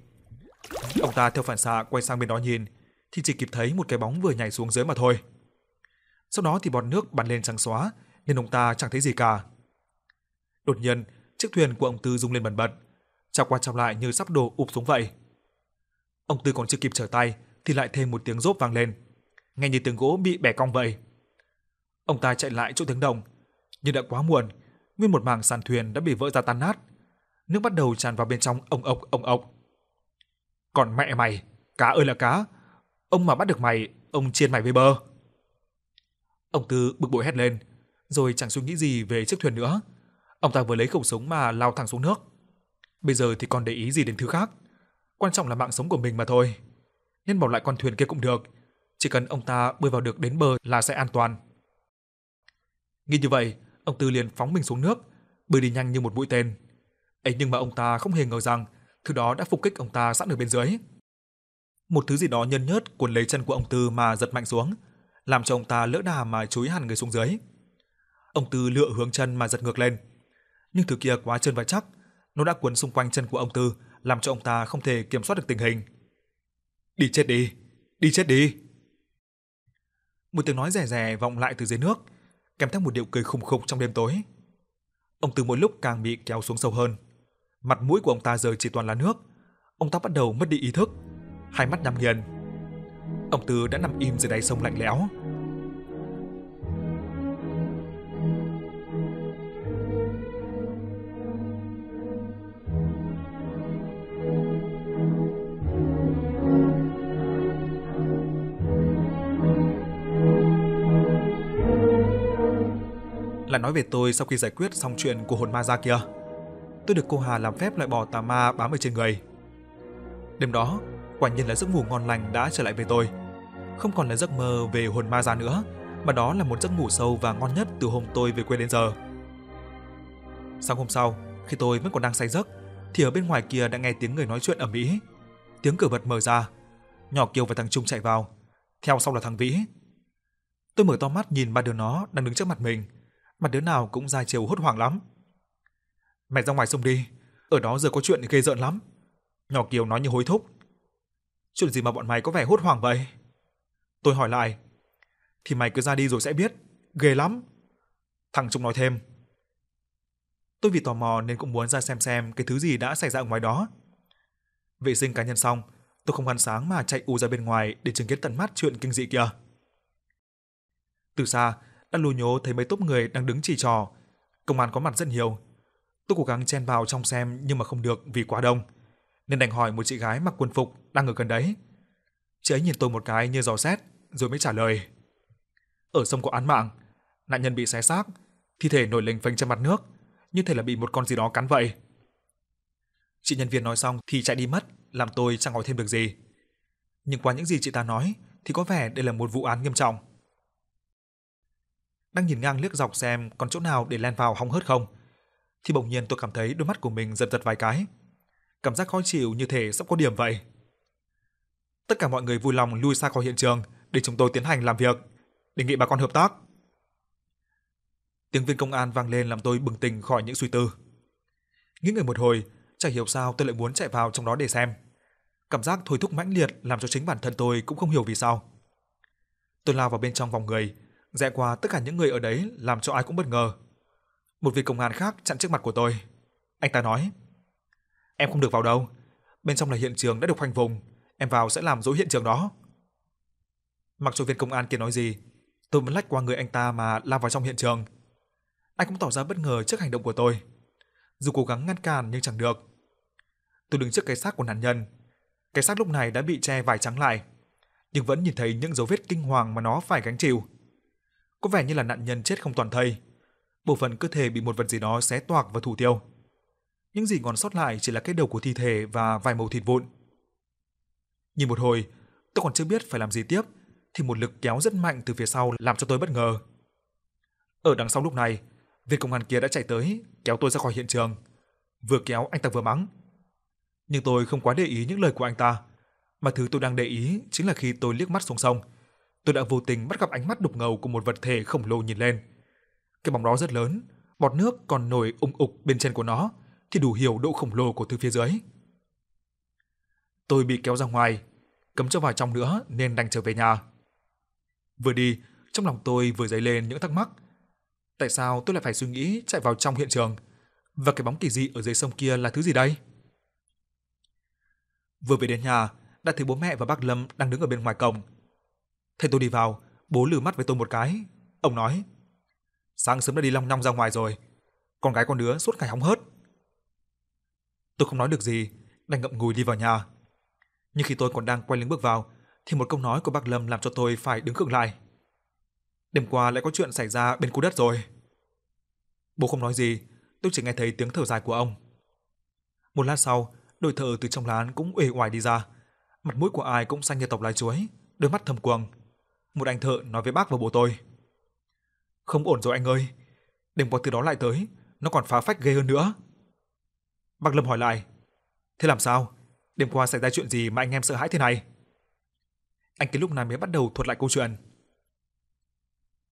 Ông ta theo phản xạ quay sang bên đó nhìn, thì chỉ kịp thấy một cái bóng vừa nhảy xuống dưới mà thôi. Sau đó thì bọt nước bắn lên trắng xóa, nên ông ta chẳng thấy gì cả. Đột nhiên, chiếc thuyền của ông Tư rung lên bần bật, chào qua chào lại như sắp đổ ụp xuống vậy. Ông Tư còn chưa kịp trở tay thì lại thêm một tiếng rốp vang lên, nghe như tiếng gỗ bị bẻ cong vậy. Ông ta chạy lại chỗ tiếng động, nhưng đã quá muộn, nguyên một mảng sàn thuyền đã bị vỡ ra tan nát. Nước bắt đầu tràn vào bên trong ông ộc ông ộc. Còn mẹ mày, cá ơi là cá, ông mà bắt được mày, ông chiên mày với bơ. Ông Tư bực bội hét lên, rồi chẳng suy nghĩ gì về chiếc thuyền nữa. Ông ta vừa lấy khẩu súng mà lao thẳng xuống nước. Bây giờ thì còn để ý gì đến thứ khác. Quan trọng là mạng sống của mình mà thôi. Nên bỏ lại con thuyền kia cũng được. Chỉ cần ông ta bơi vào được đến bờ là sẽ an toàn. Nghĩ như vậy, ông Tư liền phóng mình xuống nước, bơi đi nhanh như một mũi tên. Ấy nhưng mà ông ta không hề ngờ rằng thứ đó đã phục kích ông ta sẵn ở bên dưới. Một thứ gì đó nhân nhớt cuốn lấy chân của ông Tư mà giật mạnh xuống, làm cho ông ta lỡ đà mà chúi hẳn người xuống dưới. Ông Tư lựa hướng chân mà giật ngược lên, nhưng thứ kia quá trơn và chắc, nó đã cuốn xung quanh chân của ông Tư, làm cho ông ta không thể kiểm soát được tình hình. Đi chết đi, đi chết đi. Một tiếng nói rẻ rẻ vọng lại từ dưới nước, kèm theo một điệu cười khùng khục trong đêm tối. Ông từ mỗi lúc càng bị kéo xuống sâu hơn. Mặt mũi của ông ta giờ chỉ toàn là nước. Ông ta bắt đầu mất đi ý thức, hai mắt nhắm nghiền. Ông Tư đã nằm im dưới đáy sông lạnh lẽo, là nói về tôi sau khi giải quyết xong chuyện của hồn ma ra kia. Tôi được cô Hà làm phép loại bỏ tà ma bám ở trên người. Đêm đó, quả nhiên là giấc ngủ ngon lành đã trở lại với tôi. Không còn là giấc mơ về hồn ma ra nữa, mà đó là một giấc ngủ sâu và ngon nhất từ hôm tôi về quê đến giờ. Sáng hôm sau, khi tôi vẫn còn đang say giấc, thì ở bên ngoài kia đã nghe tiếng người nói chuyện ở Mỹ. Tiếng cửa bật mở ra, nhỏ Kiều và thằng Trung chạy vào, theo sau là thằng Vĩ. Tôi mở to mắt nhìn ba đứa nó đang đứng trước mặt mình, mặt đứa nào cũng ra chiều hốt hoảng lắm. Mẹ ra ngoài sông đi, ở đó giờ có chuyện ghê rợn lắm. Nhỏ Kiều nói như hối thúc. Chuyện gì mà bọn mày có vẻ hốt hoảng vậy? Tôi hỏi lại. Thì mày cứ ra đi rồi sẽ biết, ghê lắm. Thằng Trung nói thêm. Tôi vì tò mò nên cũng muốn ra xem xem cái thứ gì đã xảy ra ở ngoài đó. Vệ sinh cá nhân xong, tôi không ăn sáng mà chạy ù ra bên ngoài để chứng kiến tận mắt chuyện kinh dị kia. Từ xa, đã lù nhố thấy mấy tốp người đang đứng chỉ trò. Công an có mặt rất nhiều. Tôi cố gắng chen vào trong xem nhưng mà không được vì quá đông. Nên đành hỏi một chị gái mặc quần phục đang ở gần đấy. Chị ấy nhìn tôi một cái như dò xét rồi mới trả lời. Ở sông có án mạng, nạn nhân bị xé xác, thi thể nổi lềnh phềnh trên mặt nước, như thể là bị một con gì đó cắn vậy. Chị nhân viên nói xong thì chạy đi mất, làm tôi chẳng hỏi thêm được gì. Nhưng qua những gì chị ta nói thì có vẻ đây là một vụ án nghiêm trọng. Đang nhìn ngang liếc dọc xem còn chỗ nào để len vào hong hớt không, thì bỗng nhiên tôi cảm thấy đôi mắt của mình giật giật vài cái. Cảm giác khó chịu như thể sắp có điểm vậy. Tất cả mọi người vui lòng lui xa khỏi hiện trường để chúng tôi tiến hành làm việc, đề nghị bà con hợp tác. Tiếng viên công an vang lên làm tôi bừng tỉnh khỏi những suy tư. Nghĩ người một hồi, Chả hiểu sao tôi lại muốn chạy vào trong đó để xem. Cảm giác thôi thúc mãnh liệt làm cho chính bản thân tôi cũng không hiểu vì sao. Tôi lao vào bên trong vòng người, rẽ qua tất cả những người ở đấy làm cho ai cũng bất ngờ. Một vị công an khác chặn trước mặt của tôi. Anh ta nói: "Em không được vào đâu, bên trong là hiện trường đã được khoanh vùng, em vào sẽ làm dối hiện trường đó." Mặc cho viên công an kia nói gì, tôi vẫn lách qua người anh ta mà lao vào trong hiện trường. Anh cũng tỏ ra bất ngờ trước hành động của tôi dù cố gắng ngăn cản nhưng chẳng được. Tôi đứng trước cái xác của nạn nhân. Cái xác lúc này đã bị che vải trắng lại, nhưng vẫn nhìn thấy những dấu vết kinh hoàng mà nó phải gánh chịu. Có vẻ như là nạn nhân chết không toàn thây. Bộ phận cơ thể bị một vật gì đó xé toạc và thủ tiêu. Những gì còn sót lại chỉ là cái đầu của thi thể và vài mẩu thịt vụn. Nhìn một hồi, tôi còn chưa biết phải làm gì tiếp thì một lực kéo rất mạnh từ phía sau làm cho tôi bất ngờ. Ở đằng sau lúc này, Viên công an kia đã chạy tới, kéo tôi ra khỏi hiện trường. Vừa kéo anh ta vừa mắng. Nhưng tôi không quá để ý những lời của anh ta, mà thứ tôi đang để ý chính là khi tôi liếc mắt xuống sông, tôi đã vô tình bắt gặp ánh mắt đục ngầu của một vật thể khổng lồ nhìn lên. Cái bóng đó rất lớn, bọt nước còn nổi ung ục bên trên của nó thì đủ hiểu độ khổng lồ của thứ phía dưới. Tôi bị kéo ra ngoài, cấm cho vào trong nữa nên đành trở về nhà. Vừa đi, trong lòng tôi vừa dấy lên những thắc mắc Tại sao tôi lại phải suy nghĩ chạy vào trong hiện trường? Và cái bóng kỳ dị ở dưới sông kia là thứ gì đây? Vừa về đến nhà, đã thấy bố mẹ và bác Lâm đang đứng ở bên ngoài cổng. Thấy tôi đi vào, bố lườm mắt với tôi một cái. Ông nói, sáng sớm đã đi long nhong ra ngoài rồi, con gái con đứa suốt ngày hóng hớt. Tôi không nói được gì, đành ngậm ngùi đi vào nhà. Nhưng khi tôi còn đang quay lưng bước vào, thì một câu nói của bác Lâm làm cho tôi phải đứng khựng lại. Đêm qua lại có chuyện xảy ra bên khu đất rồi. Bố không nói gì, tôi chỉ nghe thấy tiếng thở dài của ông. Một lát sau, đội thợ từ trong lán cũng uể oải đi ra. Mặt mũi của ai cũng xanh như tộc lá chuối, đôi mắt thâm quầng. Một anh thợ nói với bác và bố tôi. Không ổn rồi anh ơi, đêm qua từ đó lại tới, nó còn phá phách ghê hơn nữa. Bác Lâm hỏi lại, thế làm sao? Đêm qua xảy ra chuyện gì mà anh em sợ hãi thế này? Anh cái lúc này mới bắt đầu thuật lại câu chuyện.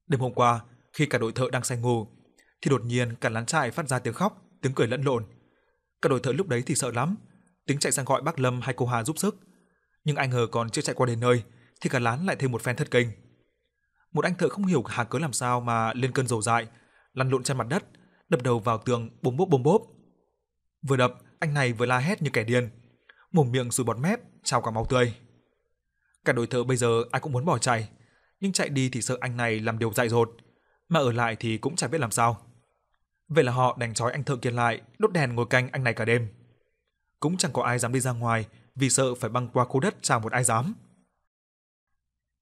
Đêm hôm qua, khi cả đội thợ đang say ngủ, thì đột nhiên cả lán trại phát ra tiếng khóc, tiếng cười lẫn lộn. Cả đội thợ lúc đấy thì sợ lắm, tính chạy sang gọi bác Lâm hay cô Hà giúp sức. Nhưng anh hờ còn chưa chạy qua đến nơi, thì cả lán lại thêm một phen thất kinh. Một anh thợ không hiểu hà cớ làm sao mà lên cơn dầu dại, lăn lộn trên mặt đất, đập đầu vào tường bốm bốp bốm bốp. Vừa đập, anh này vừa la hét như kẻ điên, mồm miệng sùi bọt mép, trào cả máu tươi. Cả đội thợ bây giờ ai cũng muốn bỏ chạy, nhưng chạy đi thì sợ anh này làm điều dại dột, mà ở lại thì cũng chẳng biết làm sao. Vậy là họ đành trói anh thợ kia lại, đốt đèn ngồi canh anh này cả đêm. Cũng chẳng có ai dám đi ra ngoài vì sợ phải băng qua khu đất chào một ai dám.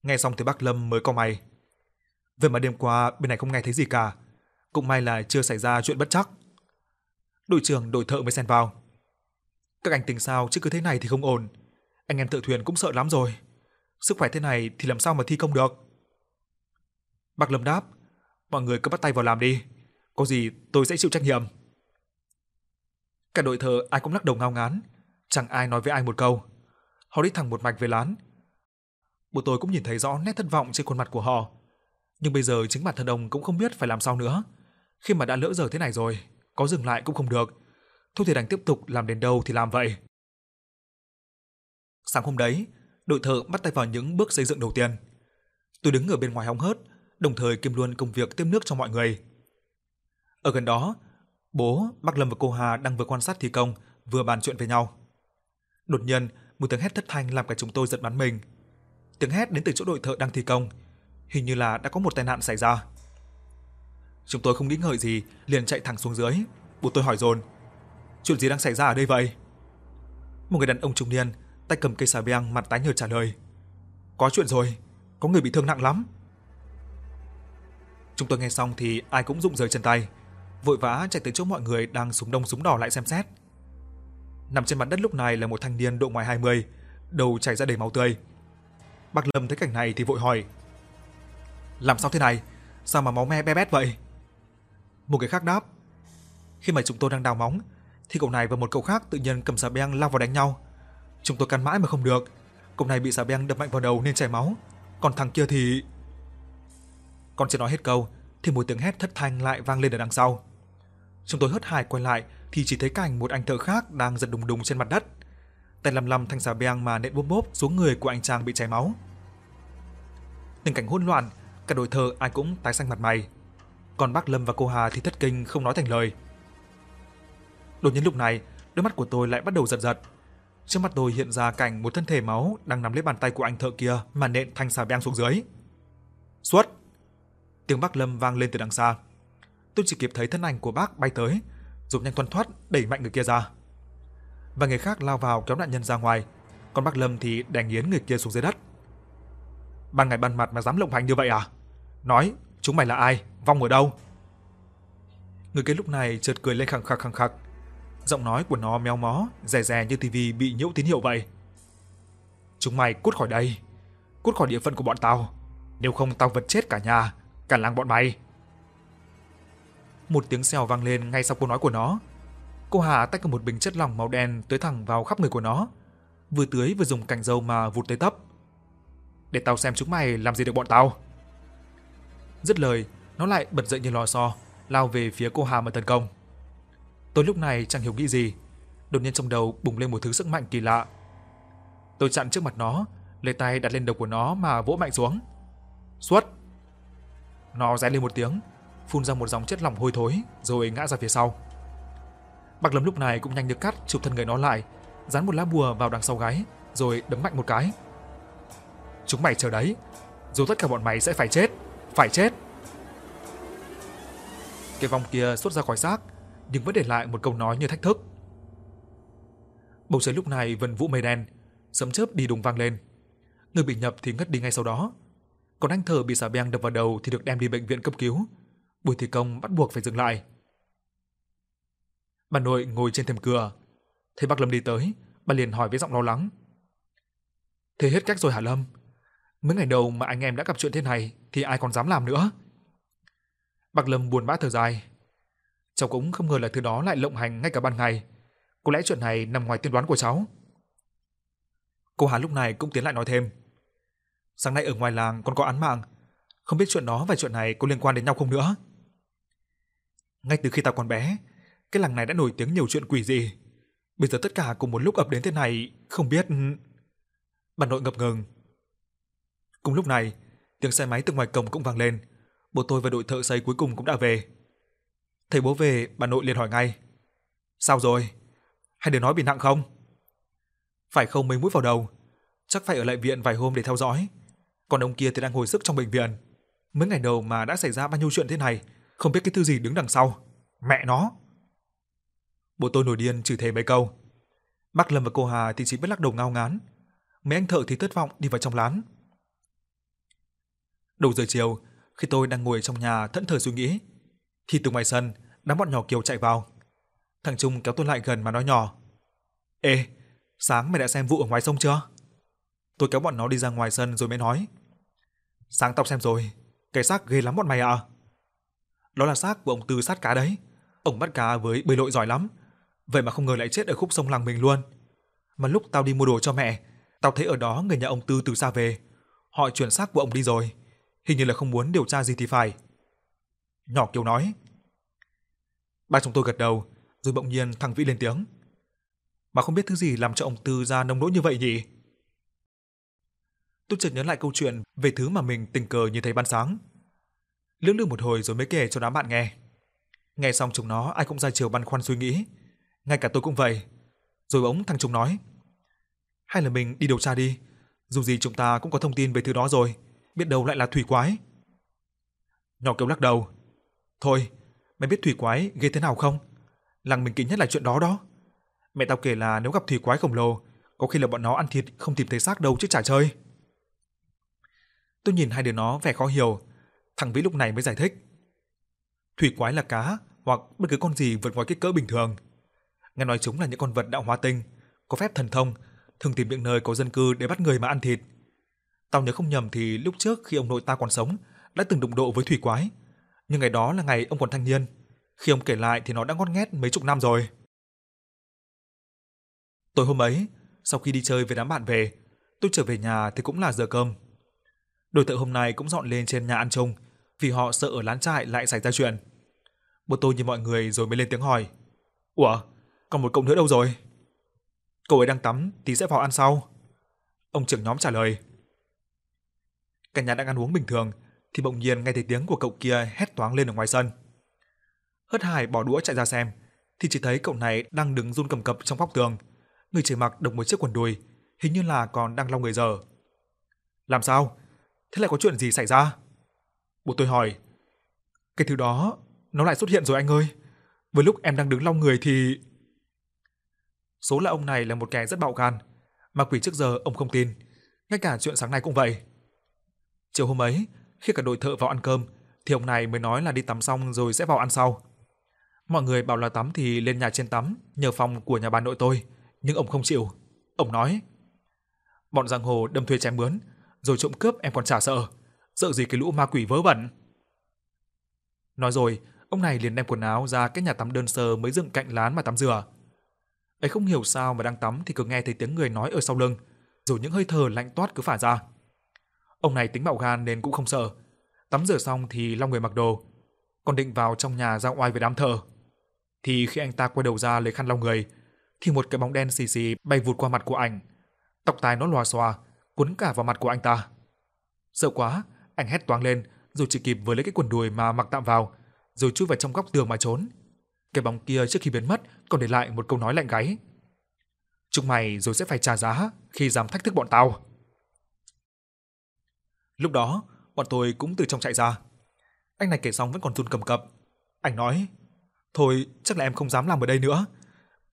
Nghe xong thì bác Lâm mới có mày. Về mà đêm qua bên này không nghe thấy gì cả, cũng may là chưa xảy ra chuyện bất chắc. Đội trưởng đội thợ mới xen vào. Các anh tính sao chứ cứ thế này thì không ổn. Anh em thợ thuyền cũng sợ lắm rồi. Sức khỏe thế này thì làm sao mà thi công được? Bác Lâm đáp, mọi người cứ bắt tay vào làm đi, có gì tôi sẽ chịu trách nhiệm. Cả đội thợ ai cũng lắc đầu ngao ngán, chẳng ai nói với ai một câu. Họ đi thẳng một mạch về lán. Bố tôi cũng nhìn thấy rõ nét thất vọng trên khuôn mặt của họ. Nhưng bây giờ chính bản thân ông cũng không biết phải làm sao nữa. Khi mà đã lỡ giờ thế này rồi, có dừng lại cũng không được, thôi thì đành tiếp tục làm đến đâu thì làm vậy. Sáng hôm đấy, đội thợ bắt tay vào những bước xây dựng đầu tiên. Tôi đứng ở bên ngoài hóng hớt, đồng thời kiêm luôn công việc tiếp nước cho mọi người. Ở gần đó, bố, bác Lâm và cô Hà đang vừa quan sát thi công, vừa bàn chuyện với nhau. Đột nhiên, một tiếng hét thất thanh làm cả chúng tôi giật bắn mình. Tiếng hét đến từ chỗ đội thợ đang thi công, hình như là đã có một tai nạn xảy ra. Chúng tôi không nghĩ ngợi gì, liền chạy thẳng xuống dưới. Bố tôi hỏi dồn, chuyện gì đang xảy ra ở đây vậy? Một người đàn ông trung niên, tay cầm cây xà beng, mặt tái nhợt trả lời. Có chuyện rồi, có người bị thương nặng lắm. Chúng tôi nghe xong thì ai cũng rụng rời chân tay, vội vã chạy tới chỗ mọi người đang súng đông súng đỏ lại xem xét. Nằm trên mặt đất lúc này là một thanh niên độ ngoài 20, đầu chảy ra đầy máu tươi. Bác Lâm thấy cảnh này thì vội hỏi: "Làm sao thế này? Sao mà máu me be bét vậy?" Một người khác đáp: "Khi mà chúng tôi đang đào móng, thì cậu này và một cậu khác tự nhiên cầm xà beng lao vào đánh nhau. Chúng tôi can mãi mà không được. Cậu này bị xà beng đập mạnh vào đầu nên chảy máu, còn thằng kia thì..." Còn chưa nói hết câu thì một tiếng hét thất thanh lại vang lên ở đằng sau. Chúng tôi hớt hải quay lại thì chỉ thấy cảnh một anh thợ khác đang giật đùng đùng trên mặt đất. Tay lầm lầm thanh xà beng mà nện bốp bốp xuống người của anh chàng bị chảy máu. Tình cảnh hỗn loạn, cả đội thợ ai cũng tái xanh mặt mày. Còn bác Lâm và cô Hà thì thất kinh không nói thành lời. Đột nhiên lúc này, đôi mắt của tôi lại bắt đầu giật giật. Trước mắt tôi hiện ra cảnh một thân thể máu đang nắm lấy bàn tay của anh thợ kia mà nện thanh xà beng xuống dưới. Xuất! Tiếng bác Lâm vang lên từ đằng xa. Tôi chỉ kịp thấy thân ảnh của bác bay tới, dùng nhanh thoăn thoát đẩy mạnh người kia ra. Và người khác lao vào kéo nạn nhân ra ngoài, còn bác Lâm thì đè nghiến người kia xuống dưới đất. Ban ngày ban mặt mà dám lộng hành như vậy à? Nói, chúng mày là ai? Vong ở đâu? Người kia lúc này chợt cười lên khẳng khặc khẳng khặc. Giọng nói của nó méo mó, rè rè như tivi bị nhiễu tín hiệu vậy. Chúng mày cút khỏi đây, cút khỏi địa phận của bọn tao, nếu không tao vật chết cả nhà, cả làng bọn mày. Một tiếng xèo vang lên ngay sau câu nói của nó. Cô Hà tách một bình chất lỏng màu đen tới thẳng vào khắp người của nó, vừa tưới vừa dùng cành dâu mà vụt tới tấp. Để tao xem chúng mày làm gì được bọn tao. Dứt lời, nó lại bật dậy như lò xo, lao về phía cô Hà mà tấn công. Tôi lúc này chẳng hiểu nghĩ gì, đột nhiên trong đầu bùng lên một thứ sức mạnh kỳ lạ. Tôi chặn trước mặt nó, lấy tay đặt lên đầu của nó mà vỗ mạnh xuống. Xuất! Nó rẽ lên một tiếng, phun ra một dòng chất lỏng hôi thối rồi ngã ra phía sau. Bạc Lâm lúc này cũng nhanh như cắt chụp thân người nó lại, dán một lá bùa vào đằng sau gáy rồi đấm mạnh một cái. Chúng mày chờ đấy, dù tất cả bọn mày sẽ phải chết, phải chết. Cái vòng kia xuất ra khỏi xác, nhưng vẫn để lại một câu nói như thách thức. Bầu trời lúc này vần vũ mây đen, sấm chớp đi đùng vang lên. Người bị nhập thì ngất đi ngay sau đó. Còn anh thợ bị xà beng đập vào đầu thì được đem đi bệnh viện cấp cứu. Buổi thi công bắt buộc phải dừng lại. Bà nội ngồi trên thềm cửa, thấy bác Lâm đi tới, bà liền hỏi với giọng lo lắng. Thế hết cách rồi hả Lâm? Mấy ngày đầu mà anh em đã gặp chuyện thế này thì ai còn dám làm nữa? Bác Lâm buồn bã thở dài. Cháu cũng không ngờ là thứ đó lại lộng hành ngay cả ban ngày. Có lẽ chuyện này nằm ngoài tiên đoán của cháu. Cô Hà lúc này cũng tiến lại nói thêm. Sáng nay ở ngoài làng còn có án mạng, không biết chuyện đó và chuyện này có liên quan đến nhau không nữa. Ngay từ khi tao còn bé, cái làng này đã nổi tiếng nhiều chuyện quỷ dị. Bây giờ tất cả cùng một lúc ập đến thế này, không biết... Bà nội ngập ngừng. Cùng lúc này, tiếng xe máy từ ngoài cổng cũng vang lên. Bố tôi và đội thợ xây cuối cùng cũng đã về. Thấy bố về, bà nội liền hỏi ngay. Sao rồi? Hay đứa nói bị nặng không? Phải không mấy mũi vào đầu. Chắc phải ở lại viện vài hôm để theo dõi. Còn ông kia thì đang hồi sức trong bệnh viện. Mấy ngày đầu mà đã xảy ra bao nhiêu chuyện thế này, không biết cái thứ gì đứng đằng sau. Mẹ nó! Bố tôi nổi điên chửi thề mấy câu. Bác Lâm và cô Hà thì chỉ biết lắc đầu ngao ngán. Mấy anh thợ thì thất vọng đi vào trong lán. Đầu giờ chiều, khi tôi đang ngồi trong nhà thẫn thờ suy nghĩ, thì từ ngoài sân, đám bọn nhỏ Kiều chạy vào. Thằng Trung kéo tôi lại gần mà nói nhỏ. Ê, sáng mày đã xem vụ ở ngoài sông chưa? Tôi kéo bọn nó đi ra ngoài sân rồi mới nói. Sáng tao xem rồi, cái xác ghê lắm bọn mày ạ. Đó là xác của ông Tư sát cá đấy. Ông bắt cá với bơi lội giỏi lắm. Vậy mà không ngờ lại chết ở khúc sông làng mình luôn. Mà lúc tao đi mua đồ cho mẹ, tao thấy ở đó người nhà ông Tư từ xa về. Họ chuyển xác của ông đi rồi. Hình như là không muốn điều tra gì thì phải. Nhỏ Kiều nói. Ba chúng tôi gật đầu, rồi bỗng nhiên thằng Vĩ lên tiếng. Mà không biết thứ gì làm cho ông Tư ra nông nỗi như vậy nhỉ? Tôi chợt nhớ lại câu chuyện về thứ mà mình tình cờ nhìn thấy ban sáng. Lưỡng lự một hồi rồi mới kể cho đám bạn nghe. Nghe xong chúng nó ai cũng ra chiều băn khoăn suy nghĩ. Ngay cả tôi cũng vậy. Rồi bỗng thằng chúng nói. Hay là mình đi điều tra đi. Dù gì chúng ta cũng có thông tin về thứ đó rồi. Biết đâu lại là thủy quái. Nhỏ kêu lắc đầu. Thôi, mày biết thủy quái ghê thế nào không? Lăng mình kính nhất là chuyện đó đó. Mẹ tao kể là nếu gặp thủy quái khổng lồ, có khi là bọn nó ăn thịt không tìm thấy xác đâu chứ chả chơi. Tôi nhìn hai đứa nó vẻ khó hiểu, thằng Vĩ lúc này mới giải thích. Thủy quái là cá hoặc bất cứ con gì vượt ngoài kích cỡ bình thường. Nghe nói chúng là những con vật đạo hóa tinh, có phép thần thông, thường tìm những nơi có dân cư để bắt người mà ăn thịt. Tao nhớ không nhầm thì lúc trước khi ông nội ta còn sống, đã từng đụng độ với thủy quái. Nhưng ngày đó là ngày ông còn thanh niên. Khi ông kể lại thì nó đã ngót nghét mấy chục năm rồi. Tối hôm ấy, sau khi đi chơi với đám bạn về, tôi trở về nhà thì cũng là giờ cơm. Đội tự hôm nay cũng dọn lên trên nhà ăn chung, vì họ sợ ở lán trại lại xảy ra chuyện. Bố tôi nhìn mọi người rồi mới lên tiếng hỏi. Ủa, còn một cậu nữa đâu rồi? Cậu ấy đang tắm tí sẽ vào ăn sau. Ông trưởng nhóm trả lời. Cả nhà đang ăn uống bình thường thì bỗng nhiên nghe thấy tiếng của cậu kia hét toáng lên ở ngoài sân. Hớt Hải bỏ đũa chạy ra xem thì chỉ thấy cậu này đang đứng run cầm cập trong góc tường, người chỉ mặc đồng một chiếc quần đùi, hình như là còn đang lau người giờ. Làm sao? Thế lại có chuyện gì xảy ra? Bố tôi hỏi. Cái thứ đó, nó lại xuất hiện rồi anh ơi. Vừa lúc em đang đứng lau người thì... Số là ông này là một kẻ rất bạo gan, mà quỷ trước giờ ông không tin, ngay cả chuyện sáng nay cũng vậy. Chiều hôm ấy, khi cả đội thợ vào ăn cơm, thì ông này mới nói là đi tắm xong rồi sẽ vào ăn sau. Mọi người bảo là tắm thì lên nhà trên tắm, nhờ phòng của nhà bà nội tôi, nhưng ông không chịu. Ông nói, bọn giang hồ đâm thuê chém mướn, rồi trộm cướp em còn chả sợ, sợ gì cái lũ ma quỷ vớ vẩn. Nói rồi, ông này liền đem quần áo ra cái nhà tắm đơn sơ mới dựng cạnh lán mà tắm rửa. Ấy không hiểu sao mà đang tắm thì cứ nghe thấy tiếng người nói ở sau lưng, rồi những hơi thở lạnh toát cứ phả ra. Ông này tính bạo gan nên cũng không sợ. Tắm rửa xong thì long người mặc đồ, còn định vào trong nhà ra oai với đám thợ. Thì khi anh ta quay đầu ra lấy khăn lau người, thì một cái bóng đen xì xì bay vụt qua mặt của anh. Tóc tai nó lòa xòa, cuốn cả vào mặt của anh ta. Sợ quá, anh hét toáng lên, rồi chỉ kịp với lấy cái quần đùi mà mặc tạm vào, rồi chui vào trong góc tường mà trốn. Cái bóng kia trước khi biến mất còn để lại một câu nói lạnh gáy. Chúng mày rồi sẽ phải trả giá khi dám thách thức bọn tao. Lúc đó, bọn tôi cũng từ trong chạy ra. Anh này kể xong vẫn còn run cầm cập. Anh nói, thôi chắc là em không dám làm ở đây nữa.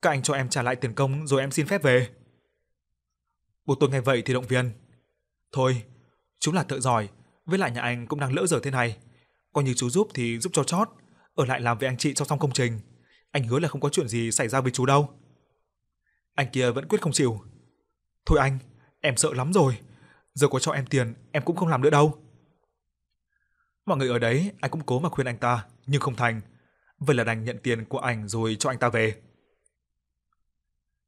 Các anh cho em trả lại tiền công rồi em xin phép về. Bố tôi nghe vậy thì động viên. Thôi, chúng là thợ giỏi, với lại nhà anh cũng đang lỡ giờ thế này. Coi như chú giúp thì giúp cho chót, ở lại làm với anh chị cho xong công trình. Anh hứa là không có chuyện gì xảy ra với chú đâu. Anh kia vẫn quyết không chịu. Thôi anh, em sợ lắm rồi. Giờ có cho em tiền, em cũng không làm nữa đâu. Mọi người ở đấy, anh cũng cố mà khuyên anh ta, nhưng không thành. Vậy là đành nhận tiền của anh rồi cho anh ta về.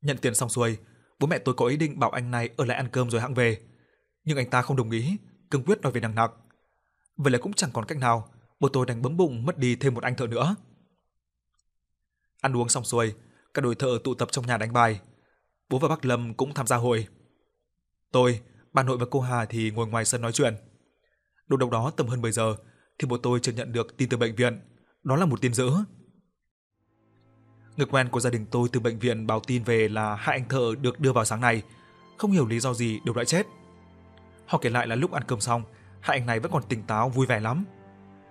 Nhận tiền xong xuôi, bố mẹ tôi có ý định bảo anh này ở lại ăn cơm rồi hãng về. Nhưng anh ta không đồng ý, cương quyết đòi về nặng nặc. Vậy là cũng chẳng còn cách nào, bố tôi đành bấm bụng mất đi thêm một anh thợ nữa. Ăn uống xong xuôi, các đội thợ tụ tập trong nhà đánh bài. Bố và bác Lâm cũng tham gia hội. Tôi, bà nội và cô Hà thì ngồi ngoài sân nói chuyện. Lúc đầu đó tầm hơn 10 giờ thì bố tôi chợt nhận được tin từ bệnh viện, đó là một tin dữ. Người quen của gia đình tôi từ bệnh viện báo tin về là hai anh thợ được đưa vào sáng nay, không hiểu lý do gì đều đã chết. Họ kể lại là lúc ăn cơm xong, hai anh này vẫn còn tỉnh táo vui vẻ lắm.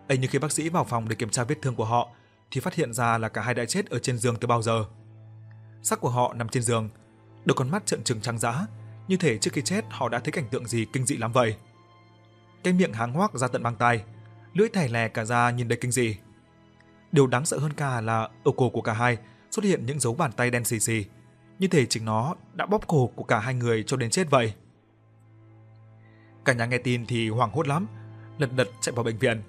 Ấy như khi bác sĩ vào phòng để kiểm tra vết thương của họ thì phát hiện ra là cả hai đã chết ở trên giường từ bao giờ. Xác của họ nằm trên giường, đôi con mắt trợn trừng trắng dã, như thể trước khi chết họ đã thấy cảnh tượng gì kinh dị lắm vậy. Cái miệng háng hoác ra tận băng tai, lưỡi thẻ lè cả ra nhìn đầy kinh dị. Điều đáng sợ hơn cả là ở cổ của cả hai xuất hiện những dấu bàn tay đen xì xì, như thể chính nó đã bóp cổ của cả hai người cho đến chết vậy. Cả nhà nghe tin thì hoảng hốt lắm, lật đật chạy vào bệnh viện.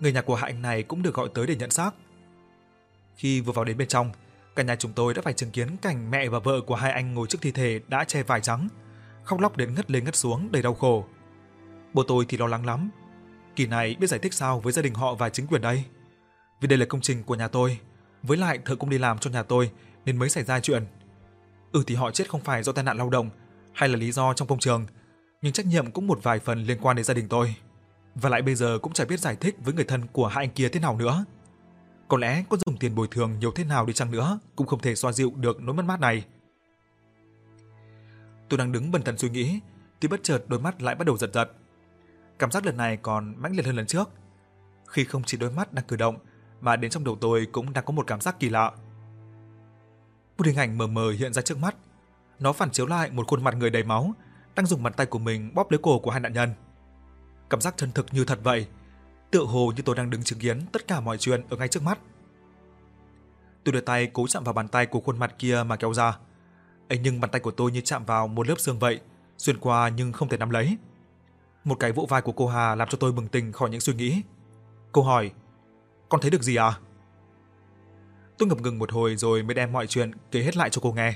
Người nhà của hạnh anh này cũng được gọi tới để nhận xác. Khi vừa vào đến bên trong, cả nhà chúng tôi đã phải chứng kiến cảnh mẹ và vợ của hai anh ngồi trước thi thể đã che vải trắng, khóc lóc đến ngất lên ngất xuống đầy đau khổ. Bố tôi thì lo lắng lắm. Kỳ này biết giải thích sao với gia đình họ và chính quyền đây? Vì đây là công trình của nhà tôi. với lại thợ cũng đi làm cho nhà tôi nên mới xảy ra chuyện. Ừ thì họ chết không phải do tai nạn lao động hay là lý do trong công trường, nhưng trách nhiệm cũng một vài phần liên quan đến gia đình tôi. Và lại bây giờ cũng chẳng biết giải thích với người thân của hai anh kia thế nào nữa. Có lẽ có dùng tiền bồi thường nhiều thế nào đi chăng nữa cũng không thể xoa dịu được nỗi mất mát này. Tôi đang đứng bần thần suy nghĩ, thì bất chợt đôi mắt lại bắt đầu giật giật. Cảm giác lần này còn mãnh liệt hơn lần trước. Khi không chỉ đôi mắt đang cử động, mà đến trong đầu tôi cũng đang có một cảm giác kỳ lạ. Một hình ảnh mờ mờ hiện ra trước mắt. Nó phản chiếu lại một khuôn mặt người đầy máu, đang dùng bàn tay của mình bóp lấy cổ của hai nạn nhân. Cảm giác chân thực như thật vậy, tựa hồ như tôi đang đứng chứng kiến tất cả mọi chuyện ở ngay trước mắt. Tôi đưa tay cố chạm vào bàn tay của khuôn mặt kia mà kéo ra. ấy nhưng bàn tay của tôi như chạm vào một lớp xương vậy, xuyên qua nhưng không thể nắm lấy. Một cái vỗ vai của cô Hà làm cho tôi bừng tỉnh khỏi những suy nghĩ. Cô hỏi, con thấy được gì à? Tôi ngập ngừng một hồi rồi mới đem mọi chuyện kể hết lại cho cô nghe.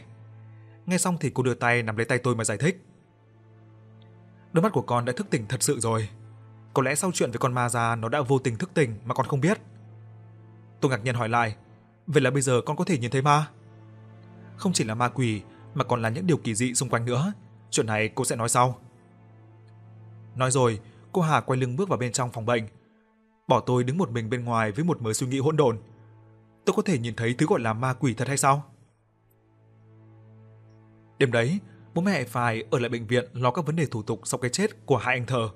Nghe xong thì cô đưa tay nắm lấy tay tôi mà giải thích. Đôi mắt của con đã thức tỉnh thật sự rồi. Có lẽ sau chuyện với con ma già nó đã vô tình thức tỉnh mà con không biết. Tôi ngạc nhiên hỏi lại, vậy là bây giờ con có thể nhìn thấy ma? Không chỉ là ma quỷ mà còn là những điều kỳ dị xung quanh nữa. Chuyện này cô sẽ nói sau. Nói rồi, cô Hà quay lưng bước vào bên trong phòng bệnh. Bỏ tôi đứng một mình bên ngoài với một mớ suy nghĩ hỗn độn. Tôi có thể nhìn thấy thứ gọi là ma quỷ thật hay sao? Đêm đấy, bố mẹ phải ở lại bệnh viện lo các vấn đề thủ tục sau cái chết của hai anh thờ.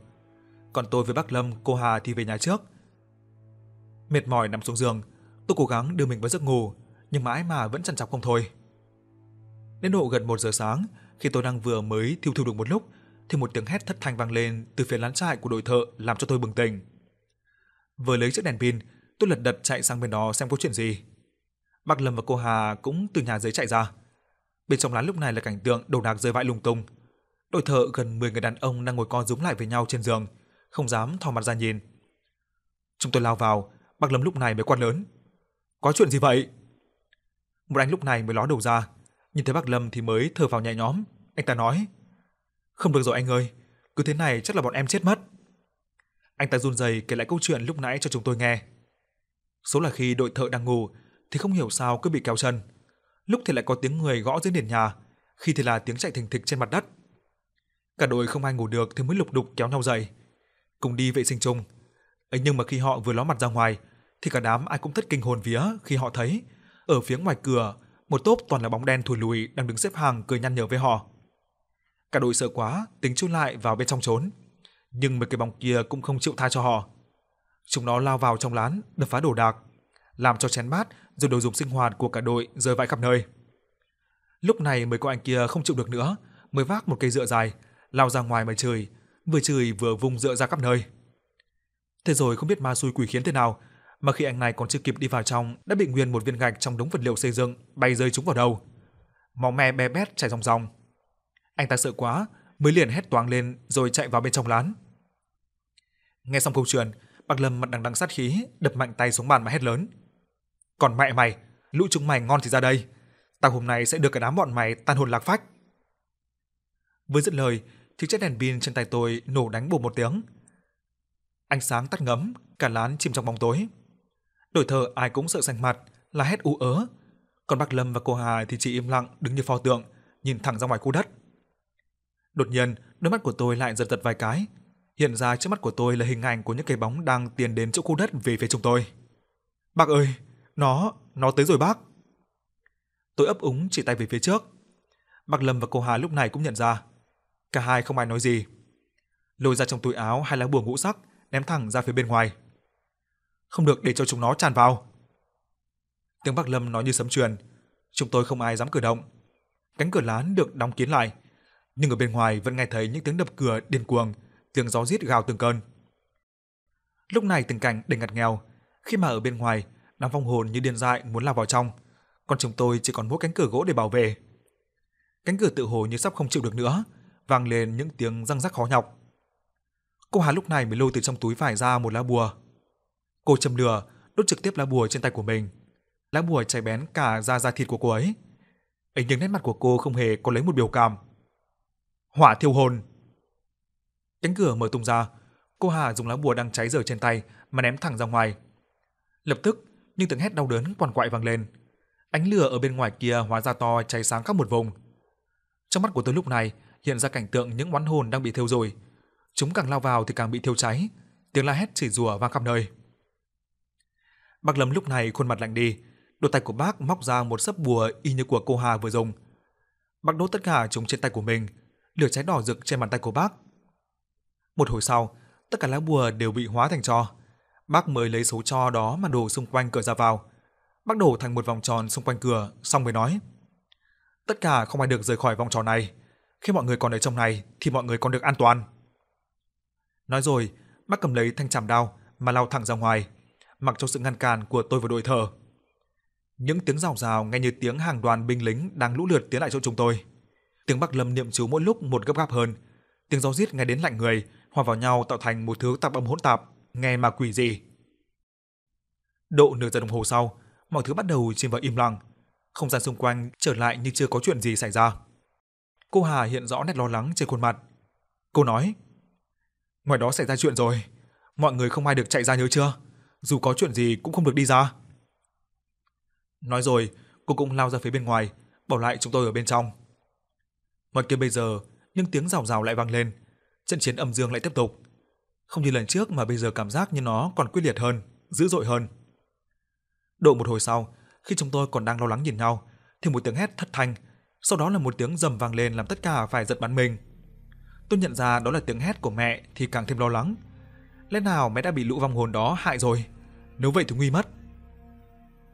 Còn tôi với bác Lâm, cô Hà thì về nhà trước. Mệt mỏi nằm xuống giường, tôi cố gắng đưa mình vào giấc ngủ, nhưng mãi mà vẫn chằn chọc không thôi. Đến độ gần 1 giờ sáng, khi tôi đang vừa mới thiêu thiêu được một lúc, thì một tiếng hét thất thanh vang lên từ phía lán trại của đội thợ làm cho tôi bừng tỉnh. Vừa lấy chiếc đèn pin, tôi lật đật chạy sang bên đó xem có chuyện gì. Bác Lâm và cô Hà cũng từ nhà dưới chạy ra. Bên trong lán lúc này là cảnh tượng đồ đạc rơi vãi lung tung. Đội thợ gần 10 người đàn ông đang ngồi co rúm lại với nhau trên giường, không dám thò mặt ra nhìn. Chúng tôi lao vào, bác Lâm lúc này mới quát lớn. Có chuyện gì vậy? Một anh lúc này mới ló đầu ra, nhìn thấy bác Lâm thì mới thở vào nhẹ nhõm. Anh ta nói, không được rồi anh ơi, cứ thế này chắc là bọn em chết mất. Anh ta run rẩy kể lại câu chuyện lúc nãy cho chúng tôi nghe. Số là khi đội thợ đang ngủ thì không hiểu sao cứ bị kéo chân. Lúc thì lại có tiếng người gõ dưới nền nhà, khi thì là tiếng chạy thình thịch trên mặt đất. Cả đội không ai ngủ được thì mới lục đục kéo nhau dậy, cùng đi vệ sinh chung. ấy nhưng mà khi họ vừa ló mặt ra ngoài thì cả đám ai cũng thất kinh hồn vía khi họ thấy ở phía ngoài cửa một tốp toàn là bóng đen thùi lùi đang đứng xếp hàng cười nhăn nhở với họ. Cả đội sợ quá, tính chui lại vào bên trong trốn. Nhưng mấy cái bóng kia cũng không chịu tha cho họ. Chúng nó lao vào trong lán, đập phá đồ đạc, làm cho chén bát rồi đồ dùng sinh hoạt của cả đội rơi vãi khắp nơi. Lúc này mấy cô anh kia không chịu được nữa, mới vác một cây dựa dài, lao ra ngoài mà chửi, vừa chửi vừa vung dựa ra khắp nơi. Thế rồi không biết ma xui quỷ khiến thế nào, mà khi anh này còn chưa kịp đi vào trong đã bị nguyên một viên gạch trong đống vật liệu xây dựng bay rơi trúng vào đầu. Máu me bé bét chảy ròng ròng. Anh ta sợ quá, mới liền hét toáng lên rồi chạy vào bên trong lán. Nghe xong câu chuyện, Bạc Lâm mặt đằng đằng sát khí, đập mạnh tay xuống bàn mà hét lớn. Còn mẹ mày, lũ chúng mày ngon thì ra đây. Tao hôm nay sẽ đưa cả đám bọn mày tan hồn lạc phách. Vừa dứt lời, thì chiếc đèn pin trên tay tôi nổ đánh bổ một tiếng. Ánh sáng tắt ngấm, cả lán chìm trong bóng tối. Đội thờ ai cũng sợ xanh mặt, là hét ú ớ. Còn bác Lâm và cô Hà thì chỉ im lặng đứng như pho tượng, nhìn thẳng ra ngoài khu đất. Đột nhiên, đôi mắt của tôi lại giật giật vài cái. Hiện ra trước mắt của tôi là hình ảnh của những cái bóng đang tiến đến chỗ khu đất về phía chúng tôi. Bác ơi, nó, nó tới rồi bác. Tôi ấp úng chỉ tay về phía trước. Bác Lâm và cô Hà lúc này cũng nhận ra. Cả hai không ai nói gì. Lôi ra trong túi áo hai lá bùa ngũ sắc, ném thẳng ra phía bên ngoài. Không được để cho chúng nó tràn vào. Tiếng Bắc Lâm nói như sấm truyền. Chúng tôi không ai dám cử động. Cánh cửa lán được đóng kín lại, nhưng ở bên ngoài vẫn nghe thấy những tiếng đập cửa điên cuồng, tiếng gió rít gào từng cơn. Lúc này tình cảnh đầy ngặt nghèo, khi mà ở bên ngoài, đám phong hồn như điên dại muốn lao vào trong, còn chúng tôi chỉ còn mỗi cánh cửa gỗ để bảo vệ. Cánh cửa tự hồ như sắp không chịu được nữa, vang lên những tiếng răng rắc khó nhọc. Cô Hà lúc này mới lôi từ trong túi vải ra một lá bùa. Cô châm lửa, đốt trực tiếp lá bùa trên tay của mình. Lá bùa cháy bén cả da da thịt của cô ấy. ấy nhưng nét mặt của cô không hề có lấy một biểu cảm. Hỏa thiêu hồn. Cánh cửa mở tung ra, cô Hà dùng lá bùa đang cháy dở trên tay mà ném thẳng ra ngoài. Lập tức, những tiếng hét đau đớn quằn quại vang lên. Ánh lửa ở bên ngoài kia hóa ra to cháy sáng khắp một vùng. Trong mắt của tôi lúc này hiện ra cảnh tượng những oán hồn đang bị thiêu rồi, Chúng càng lao vào thì càng bị thiêu cháy, tiếng la hét chỉ rủa vang khắp nơi. Bác Lâm lúc này khuôn mặt lạnh đi, đôi tay của bác móc ra một sấp bùa y như của cô Hà vừa dùng. Bác đốt tất cả chúng trên tay của mình, lửa cháy đỏ rực trên bàn tay của bác. Một hồi sau, tất cả lá bùa đều bị hóa thành tro. Bác mới lấy số tro đó mà đổ xung quanh cửa ra vào. Bác đổ thành một vòng tròn xung quanh cửa, xong mới nói: "Tất cả không ai được rời khỏi vòng tròn này, khi mọi người còn ở trong này thì mọi người còn được an toàn." Nói rồi, bác cầm lấy thanh chảm đao mà lao thẳng ra ngoài, mặc cho sự ngăn cản của tôi và đội thờ. Những tiếng rào rào nghe như tiếng hàng đoàn binh lính đang lũ lượt tiến lại chỗ chúng tôi. Tiếng Bắc Lâm niệm chú mỗi lúc một gấp gáp hơn, tiếng gió rít nghe đến lạnh người, hòa vào nhau tạo thành một thứ tạp âm hỗn tạp, nghe mà quỷ gì. Độ nửa giờ đồng hồ sau, mọi thứ bắt đầu chìm vào im lặng, không gian xung quanh trở lại như chưa có chuyện gì xảy ra. Cô Hà hiện rõ nét lo lắng trên khuôn mặt. Cô nói: "Ngoài đó xảy ra chuyện rồi, mọi người không ai được chạy ra nhớ chưa? Dù có chuyện gì cũng không được đi ra." Nói rồi, cô cũng lao ra phía bên ngoài, bỏ lại chúng tôi ở bên trong. Ngoài kia bây giờ, những tiếng rào rào lại vang lên, trận chiến âm dương lại tiếp tục. Không như lần trước mà bây giờ cảm giác như nó còn quyết liệt hơn, dữ dội hơn. Độ một hồi sau, khi chúng tôi còn đang lo lắng nhìn nhau, thì một tiếng hét thất thanh, sau đó là một tiếng rầm vang lên làm tất cả phải giật bắn mình. Tôi nhận ra đó là tiếng hét của mẹ thì càng thêm lo lắng. Lẽ nào mẹ đã bị lũ vong hồn đó hại rồi? Nếu vậy thì nguy mất.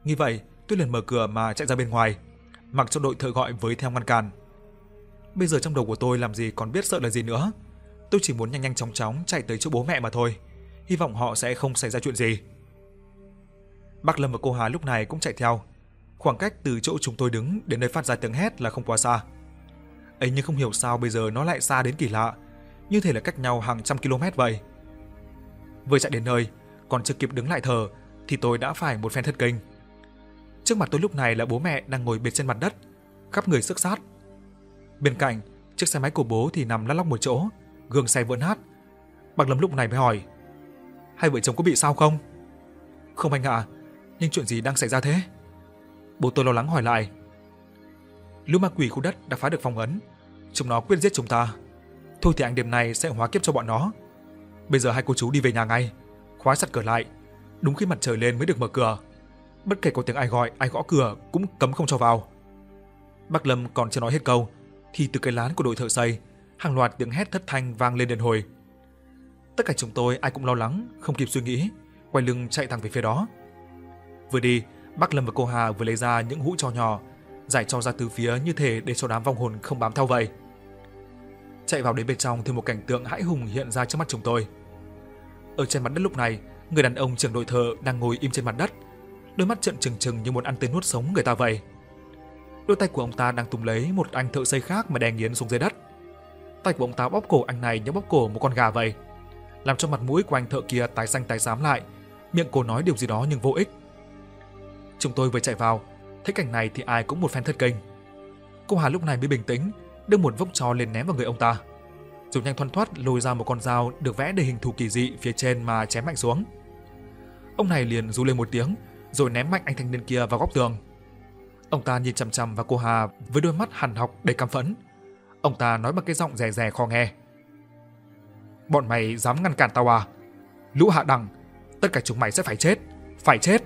nghĩ vậy, tôi liền mở cửa mà chạy ra bên ngoài, mặc cho đội thợ gọi với theo ngăn cản. Bây giờ trong đầu của tôi làm gì còn biết sợ là gì nữa. Tôi chỉ muốn nhanh nhanh chóng chóng chạy tới chỗ bố mẹ mà thôi. Hy vọng họ sẽ không xảy ra chuyện gì. Bác Lâm và cô Hà lúc này cũng chạy theo. Khoảng cách từ chỗ chúng tôi đứng đến nơi phát ra tiếng hét là không quá xa. ấy nhưng không hiểu sao bây giờ nó lại xa đến kỳ lạ, như thể là cách nhau hàng trăm km vậy. Vừa chạy đến nơi, còn chưa kịp đứng lại thở thì tôi đã phải một phen thất kinh. Trước mặt tôi lúc này là bố mẹ đang ngồi bệt trên mặt đất, khắp người sức sát. Bên cạnh, chiếc xe máy của bố thì nằm lăn lóc một chỗ, gương xe vỡ nát. Bạc Lâm lúc này mới hỏi: "Hai vợ chồng có bị sao không?" "Không anh ạ, nhưng chuyện gì đang xảy ra thế?" Bố tôi lo lắng hỏi lại. Lũ ma quỷ khu đất đã phá được phong ấn, chúng nó quyết giết chúng ta. Thôi thì anh đêm nay sẽ hóa kiếp cho bọn nó. Bây giờ hai cô chú đi về nhà ngay, khóa sắt cửa lại, đúng khi mặt trời lên mới được mở cửa bất kể có tiếng ai gọi, ai gõ cửa cũng cấm không cho vào. Bác Lâm còn chưa nói hết câu, thì từ cái lán của đội thợ xây, hàng loạt tiếng hét thất thanh vang lên đền hồi. Tất cả chúng tôi ai cũng lo lắng, không kịp suy nghĩ, quay lưng chạy thẳng về phía đó. Vừa đi, bác Lâm và cô Hà vừa lấy ra những hũ trò nhỏ, giải cho ra từ phía như thể để cho đám vong hồn không bám theo vậy. Chạy vào đến bên trong thì một cảnh tượng hãi hùng hiện ra trước mắt chúng tôi. Ở trên mặt đất lúc này, người đàn ông trưởng đội thợ đang ngồi im trên mặt đất, đôi mắt trợn trừng trừng như muốn ăn tươi nuốt sống người ta vậy. Đôi tay của ông ta đang túm lấy một anh thợ xây khác mà đè nghiến xuống dưới đất. Tay của ông ta bóp cổ anh này như bóp cổ một con gà vậy, làm cho mặt mũi của anh thợ kia tái xanh tái xám lại, miệng cổ nói điều gì đó nhưng vô ích. Chúng tôi vừa chạy vào, thấy cảnh này thì ai cũng một phen thất kinh. Cô Hà lúc này mới bình tĩnh, đưa một vốc chó lên ném vào người ông ta. Rồi nhanh thoăn thoắt lôi ra một con dao được vẽ để hình thù kỳ dị phía trên mà chém mạnh xuống. Ông này liền rú lên một tiếng, rồi ném mạnh anh thanh niên kia vào góc tường. Ông ta nhìn chằm chằm vào cô Hà với đôi mắt hằn học đầy căm phẫn. Ông ta nói bằng cái giọng rè rè khó nghe. Bọn mày dám ngăn cản tao à? Lũ hạ đẳng, tất cả chúng mày sẽ phải chết, phải chết.